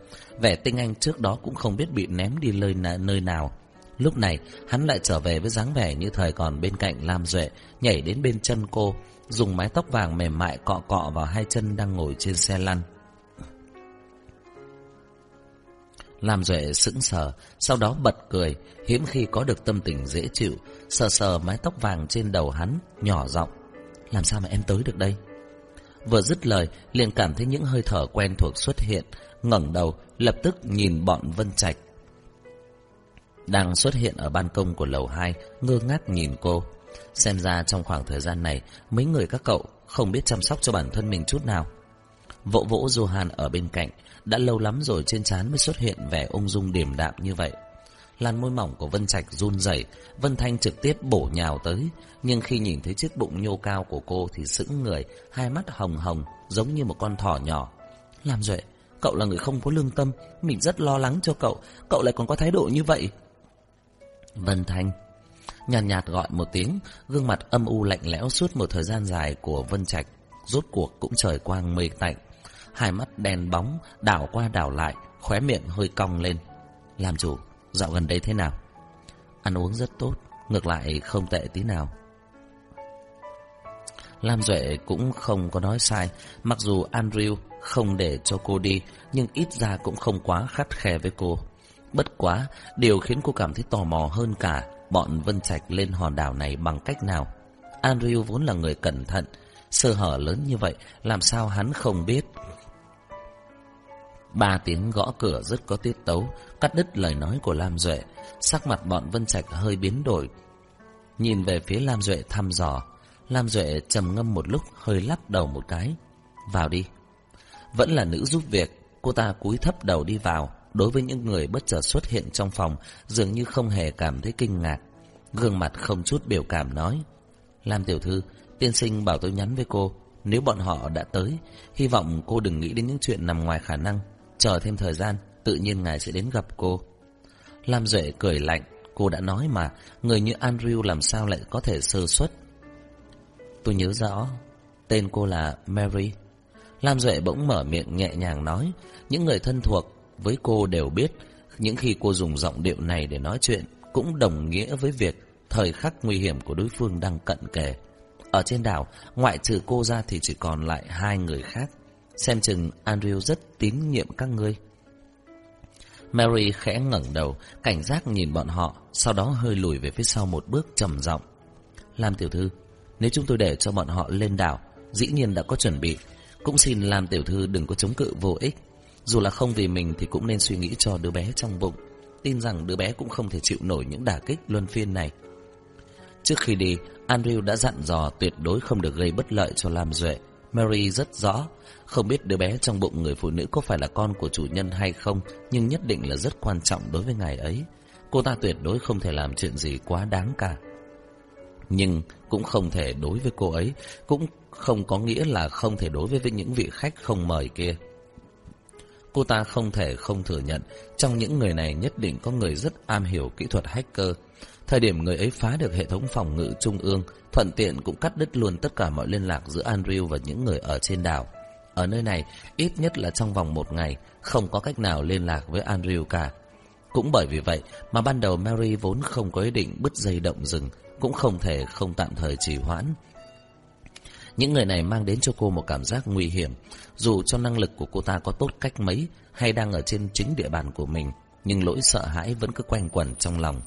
Vẻ tinh anh trước đó cũng không biết bị ném đi nơi, nơi nào. Lúc này, hắn lại trở về với dáng vẻ như thời còn bên cạnh Lam Duệ, nhảy đến bên chân cô, dùng mái tóc vàng mềm mại cọ cọ vào hai chân đang ngồi trên xe lăn. Lam Duệ sững sờ, sau đó bật cười, hiếm khi có được tâm tình dễ chịu, sờ sờ mái tóc vàng trên đầu hắn, nhỏ giọng. Làm sao mà em tới được đây? Vừa dứt lời, liền cảm thấy những hơi thở quen thuộc xuất hiện, ngẩng đầu, lập tức nhìn bọn Vân Trạch. Đang xuất hiện ở ban công của lầu 2, ngơ ngác nhìn cô. Xem ra trong khoảng thời gian này, mấy người các cậu không biết chăm sóc cho bản thân mình chút nào. Vỗ vỗ Johan ở bên cạnh, đã lâu lắm rồi trên trán mới xuất hiện vẻ ung dung điềm đạm như vậy. Làn môi mỏng của Vân Trạch run rẩy, Vân Thanh trực tiếp bổ nhào tới, nhưng khi nhìn thấy chiếc bụng nhô cao của cô thì sững người, hai mắt hồng hồng, giống như một con thỏ nhỏ. Làm duệ, cậu là người không có lương tâm, mình rất lo lắng cho cậu, cậu lại còn có thái độ như vậy. Vân Thanh nhàn nhạt, nhạt gọi một tiếng, gương mặt âm u lạnh lẽo suốt một thời gian dài của Vân Trạch, rốt cuộc cũng trời quang mây tạnh hai mắt đen bóng, đảo qua đảo lại, khóe miệng hơi cong lên. Làm chủ, dạo gần đây thế nào? Ăn uống rất tốt, ngược lại không tệ tí nào. Lam Duệ cũng không có nói sai, mặc dù Andrew không để cho cô đi, nhưng ít ra cũng không quá khắt khe với cô. Bất quá, điều khiến cô cảm thấy tò mò hơn cả, bọn Vân Trạch lên hòn đảo này bằng cách nào. Andrew vốn là người cẩn thận, sơ hở lớn như vậy, làm sao hắn không biết. Ba tiếng gõ cửa rất có tiết tấu, cắt đứt lời nói của Lam Duệ. Sắc mặt bọn Vân Trạch hơi biến đổi. Nhìn về phía Lam Duệ thăm dò. Lam Duệ trầm ngâm một lúc, hơi lắc đầu một cái. Vào đi. Vẫn là nữ giúp việc, cô ta cúi thấp đầu đi vào. Đối với những người bất chợt xuất hiện trong phòng, dường như không hề cảm thấy kinh ngạc. Gương mặt không chút biểu cảm nói. Lam tiểu thư, tiên sinh bảo tôi nhắn với cô. Nếu bọn họ đã tới, hy vọng cô đừng nghĩ đến những chuyện nằm ngoài khả năng. Chờ thêm thời gian, tự nhiên ngài sẽ đến gặp cô. Lam Duệ cười lạnh, cô đã nói mà, người như Andrew làm sao lại có thể sơ suất. Tôi nhớ rõ, tên cô là Mary. Lam Duệ bỗng mở miệng nhẹ nhàng nói, những người thân thuộc với cô đều biết, những khi cô dùng giọng điệu này để nói chuyện, cũng đồng nghĩa với việc thời khắc nguy hiểm của đối phương đang cận kề. Ở trên đảo, ngoại trừ cô ra thì chỉ còn lại hai người khác. Xem chừng Andrew rất tín nhiệm các ngươi. Mary khẽ ngẩng đầu, cảnh giác nhìn bọn họ, sau đó hơi lùi về phía sau một bước trầm giọng. Làm tiểu thư, nếu chúng tôi để cho bọn họ lên đảo, dĩ nhiên đã có chuẩn bị. Cũng xin làm tiểu thư đừng có chống cự vô ích. Dù là không vì mình thì cũng nên suy nghĩ cho đứa bé trong bụng. Tin rằng đứa bé cũng không thể chịu nổi những đả kích luân phiên này. Trước khi đi, Andrew đã dặn dò tuyệt đối không được gây bất lợi cho Lam Duệ. Mary rất rõ, không biết đứa bé trong bụng người phụ nữ có phải là con của chủ nhân hay không, nhưng nhất định là rất quan trọng đối với ngài ấy. Cô ta tuyệt đối không thể làm chuyện gì quá đáng cả. Nhưng cũng không thể đối với cô ấy, cũng không có nghĩa là không thể đối với những vị khách không mời kia. Cô ta không thể không thừa nhận, trong những người này nhất định có người rất am hiểu kỹ thuật hacker. Thời điểm người ấy phá được hệ thống phòng ngự trung ương, thuận tiện cũng cắt đứt luôn tất cả mọi liên lạc giữa Andrew và những người ở trên đảo. Ở nơi này, ít nhất là trong vòng một ngày, không có cách nào liên lạc với Andrew cả. Cũng bởi vì vậy mà ban đầu Mary vốn không có ý định bứt dây động rừng, cũng không thể không tạm thời trì hoãn. Những người này mang đến cho cô một cảm giác nguy hiểm, dù cho năng lực của cô ta có tốt cách mấy hay đang ở trên chính địa bàn của mình, nhưng lỗi sợ hãi vẫn cứ quanh quẩn trong lòng.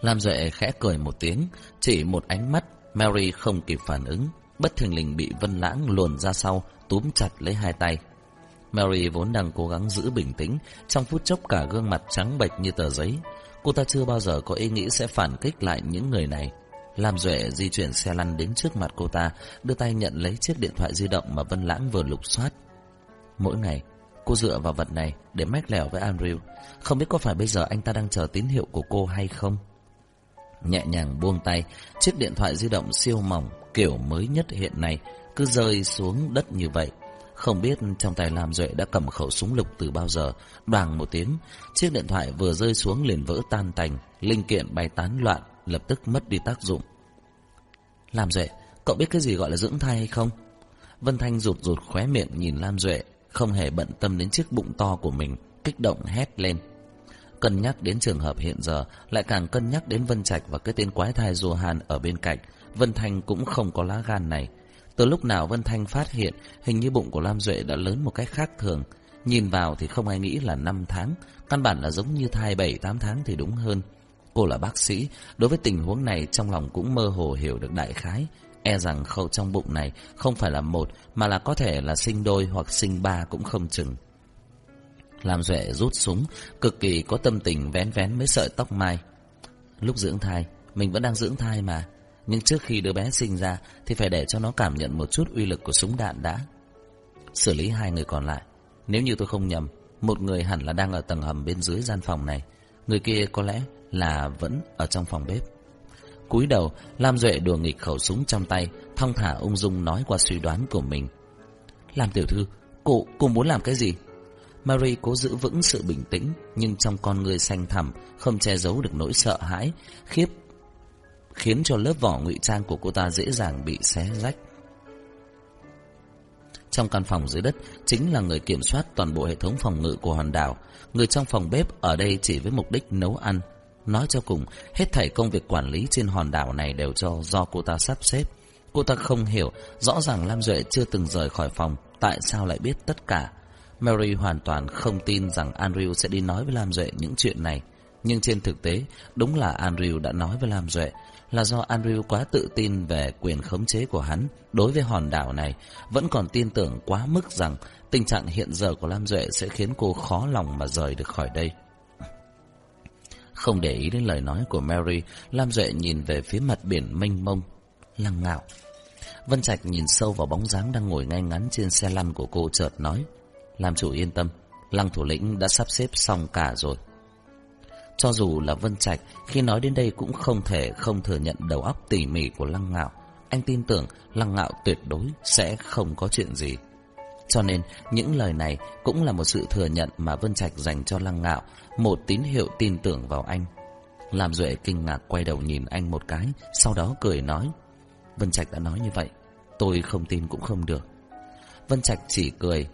Lam Duệ khẽ cười một tiếng, chỉ một ánh mắt, Mary không kịp phản ứng, bất thình lình bị Vân Lãng luồn ra sau, túm chặt lấy hai tay. Mary vốn đang cố gắng giữ bình tĩnh, trong phút chốc cả gương mặt trắng bệch như tờ giấy. Cô ta chưa bao giờ có ý nghĩ sẽ phản kích lại những người này. Lam Duệ di chuyển xe lăn đến trước mặt cô ta, đưa tay nhận lấy chiếc điện thoại di động mà Vân Lãng vừa lục soát. Mỗi ngày, cô dựa vào vật này để mách lẻo với Andrew. Không biết có phải bây giờ anh ta đang chờ tín hiệu của cô hay không? Nhẹ nhàng buông tay, chiếc điện thoại di động siêu mỏng, kiểu mới nhất hiện nay, cứ rơi xuống đất như vậy. Không biết trong tay Lam Duệ đã cầm khẩu súng lục từ bao giờ, đoàn một tiếng, chiếc điện thoại vừa rơi xuống liền vỡ tan tành, linh kiện bay tán loạn, lập tức mất đi tác dụng. Lam Duệ, cậu biết cái gì gọi là dưỡng thai hay không? Vân Thanh rụt rụt khóe miệng nhìn Lam Duệ, không hề bận tâm đến chiếc bụng to của mình, kích động hét lên. Cân nhắc đến trường hợp hiện giờ, lại càng cân nhắc đến Vân Trạch và cái tên quái thai Johan ở bên cạnh, Vân Thanh cũng không có lá gan này. Từ lúc nào Vân Thanh phát hiện hình như bụng của Lam Duệ đã lớn một cách khác thường. Nhìn vào thì không ai nghĩ là 5 tháng, căn bản là giống như thai 7-8 tháng thì đúng hơn. Cô là bác sĩ, đối với tình huống này trong lòng cũng mơ hồ hiểu được đại khái. E rằng khâu trong bụng này không phải là một mà là có thể là sinh đôi hoặc sinh ba cũng không chừng. làm Duệ rút súng, cực kỳ có tâm tình vén vén mấy sợi tóc mai. Lúc dưỡng thai, mình vẫn đang dưỡng thai mà. Nhưng trước khi đứa bé sinh ra thì phải để cho nó cảm nhận một chút uy lực của súng đạn đã. Xử lý hai người còn lại. Nếu như tôi không nhầm, một người hẳn là đang ở tầng hầm bên dưới gian phòng này. Người kia có lẽ là vẫn ở trong phòng bếp. cúi đầu, Lam Duệ đùa nghịch khẩu súng trong tay, thong thả ung dung nói qua suy đoán của mình. Làm tiểu thư, cô, cô muốn làm cái gì? Mary cố giữ vững sự bình tĩnh, nhưng trong con người xanh thẳm không che giấu được nỗi sợ hãi, khiếp khiến cho lớp vỏ ngụy trang của cô ta dễ dàng bị xé rách. Trong căn phòng dưới đất chính là người kiểm soát toàn bộ hệ thống phòng ngự của hòn đảo. Người trong phòng bếp ở đây chỉ với mục đích nấu ăn. Nói cho cùng, hết thảy công việc quản lý trên hòn đảo này đều cho do cô ta sắp xếp. Cô ta không hiểu, rõ ràng Lam Duệ chưa từng rời khỏi phòng, tại sao lại biết tất cả. Mary hoàn toàn không tin rằng Andrew sẽ đi nói với Lam Duệ những chuyện này. Nhưng trên thực tế, đúng là Andrew đã nói với Lam Duệ là do Andrew quá tự tin về quyền khống chế của hắn đối với hòn đảo này, vẫn còn tin tưởng quá mức rằng tình trạng hiện giờ của Lam Duệ sẽ khiến cô khó lòng mà rời được khỏi đây. Không để ý đến lời nói của Mary, Lam Duệ nhìn về phía mặt biển mênh mông, lăng ngạo. Vân Trạch nhìn sâu vào bóng dáng đang ngồi ngay ngắn trên xe lăn của cô chợt nói, làm chủ yên tâm, lăng thủ lĩnh đã sắp xếp xong cả rồi. Cho dù là Vân Trạch, khi nói đến đây cũng không thể không thừa nhận đầu óc tỉ mỉ của Lăng Ngạo. Anh tin tưởng Lăng Ngạo tuyệt đối sẽ không có chuyện gì. Cho nên, những lời này cũng là một sự thừa nhận mà Vân Trạch dành cho Lăng Ngạo, một tín hiệu tin tưởng vào anh. Làm Duệ kinh ngạc quay đầu nhìn anh một cái, sau đó cười nói. Vân Trạch đã nói như vậy, tôi không tin cũng không được. Vân Trạch chỉ cười,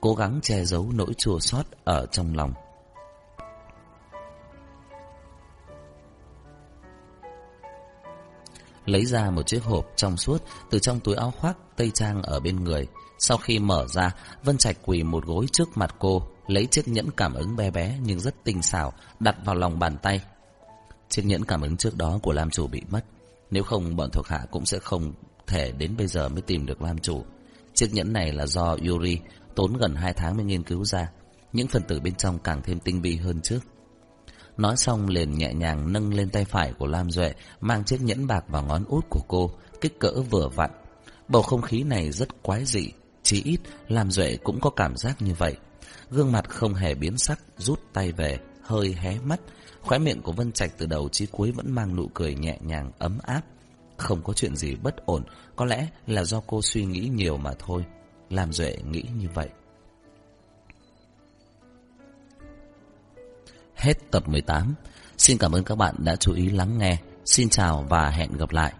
cố gắng che giấu nỗi chua xót ở trong lòng. lấy ra một chiếc hộp trong suốt từ trong túi áo khoác tây trang ở bên người. Sau khi mở ra, Vân Trạch quỳ một gối trước mặt cô, lấy chiếc nhẫn cảm ứng bé bé nhưng rất tinh xảo, đặt vào lòng bàn tay. Chiếc nhẫn cảm ứng trước đó của Lam Chủ bị mất, nếu không bọn thuộc hạ cũng sẽ không thể đến bây giờ mới tìm được Lam Chủ. Chiếc nhẫn này là do Yuri tốn gần 2 tháng mới nghiên cứu ra, những phần tử bên trong càng thêm tinh vi hơn trước. Nói xong liền nhẹ nhàng nâng lên tay phải của Lam Duệ, mang chiếc nhẫn bạc vào ngón út của cô, kích cỡ vừa vặn. Bầu không khí này rất quái dị, chỉ ít làm Duệ cũng có cảm giác như vậy. Gương mặt không hề biến sắc, rút tay về, hơi hé mắt. Khóe miệng của Vân Trạch từ đầu chí cuối vẫn mang nụ cười nhẹ nhàng, ấm áp. Không có chuyện gì bất ổn, có lẽ là do cô suy nghĩ nhiều mà thôi. làm Duệ nghĩ như vậy. Hết tập 18. Xin cảm ơn các bạn đã chú ý lắng nghe. Xin chào và hẹn gặp lại.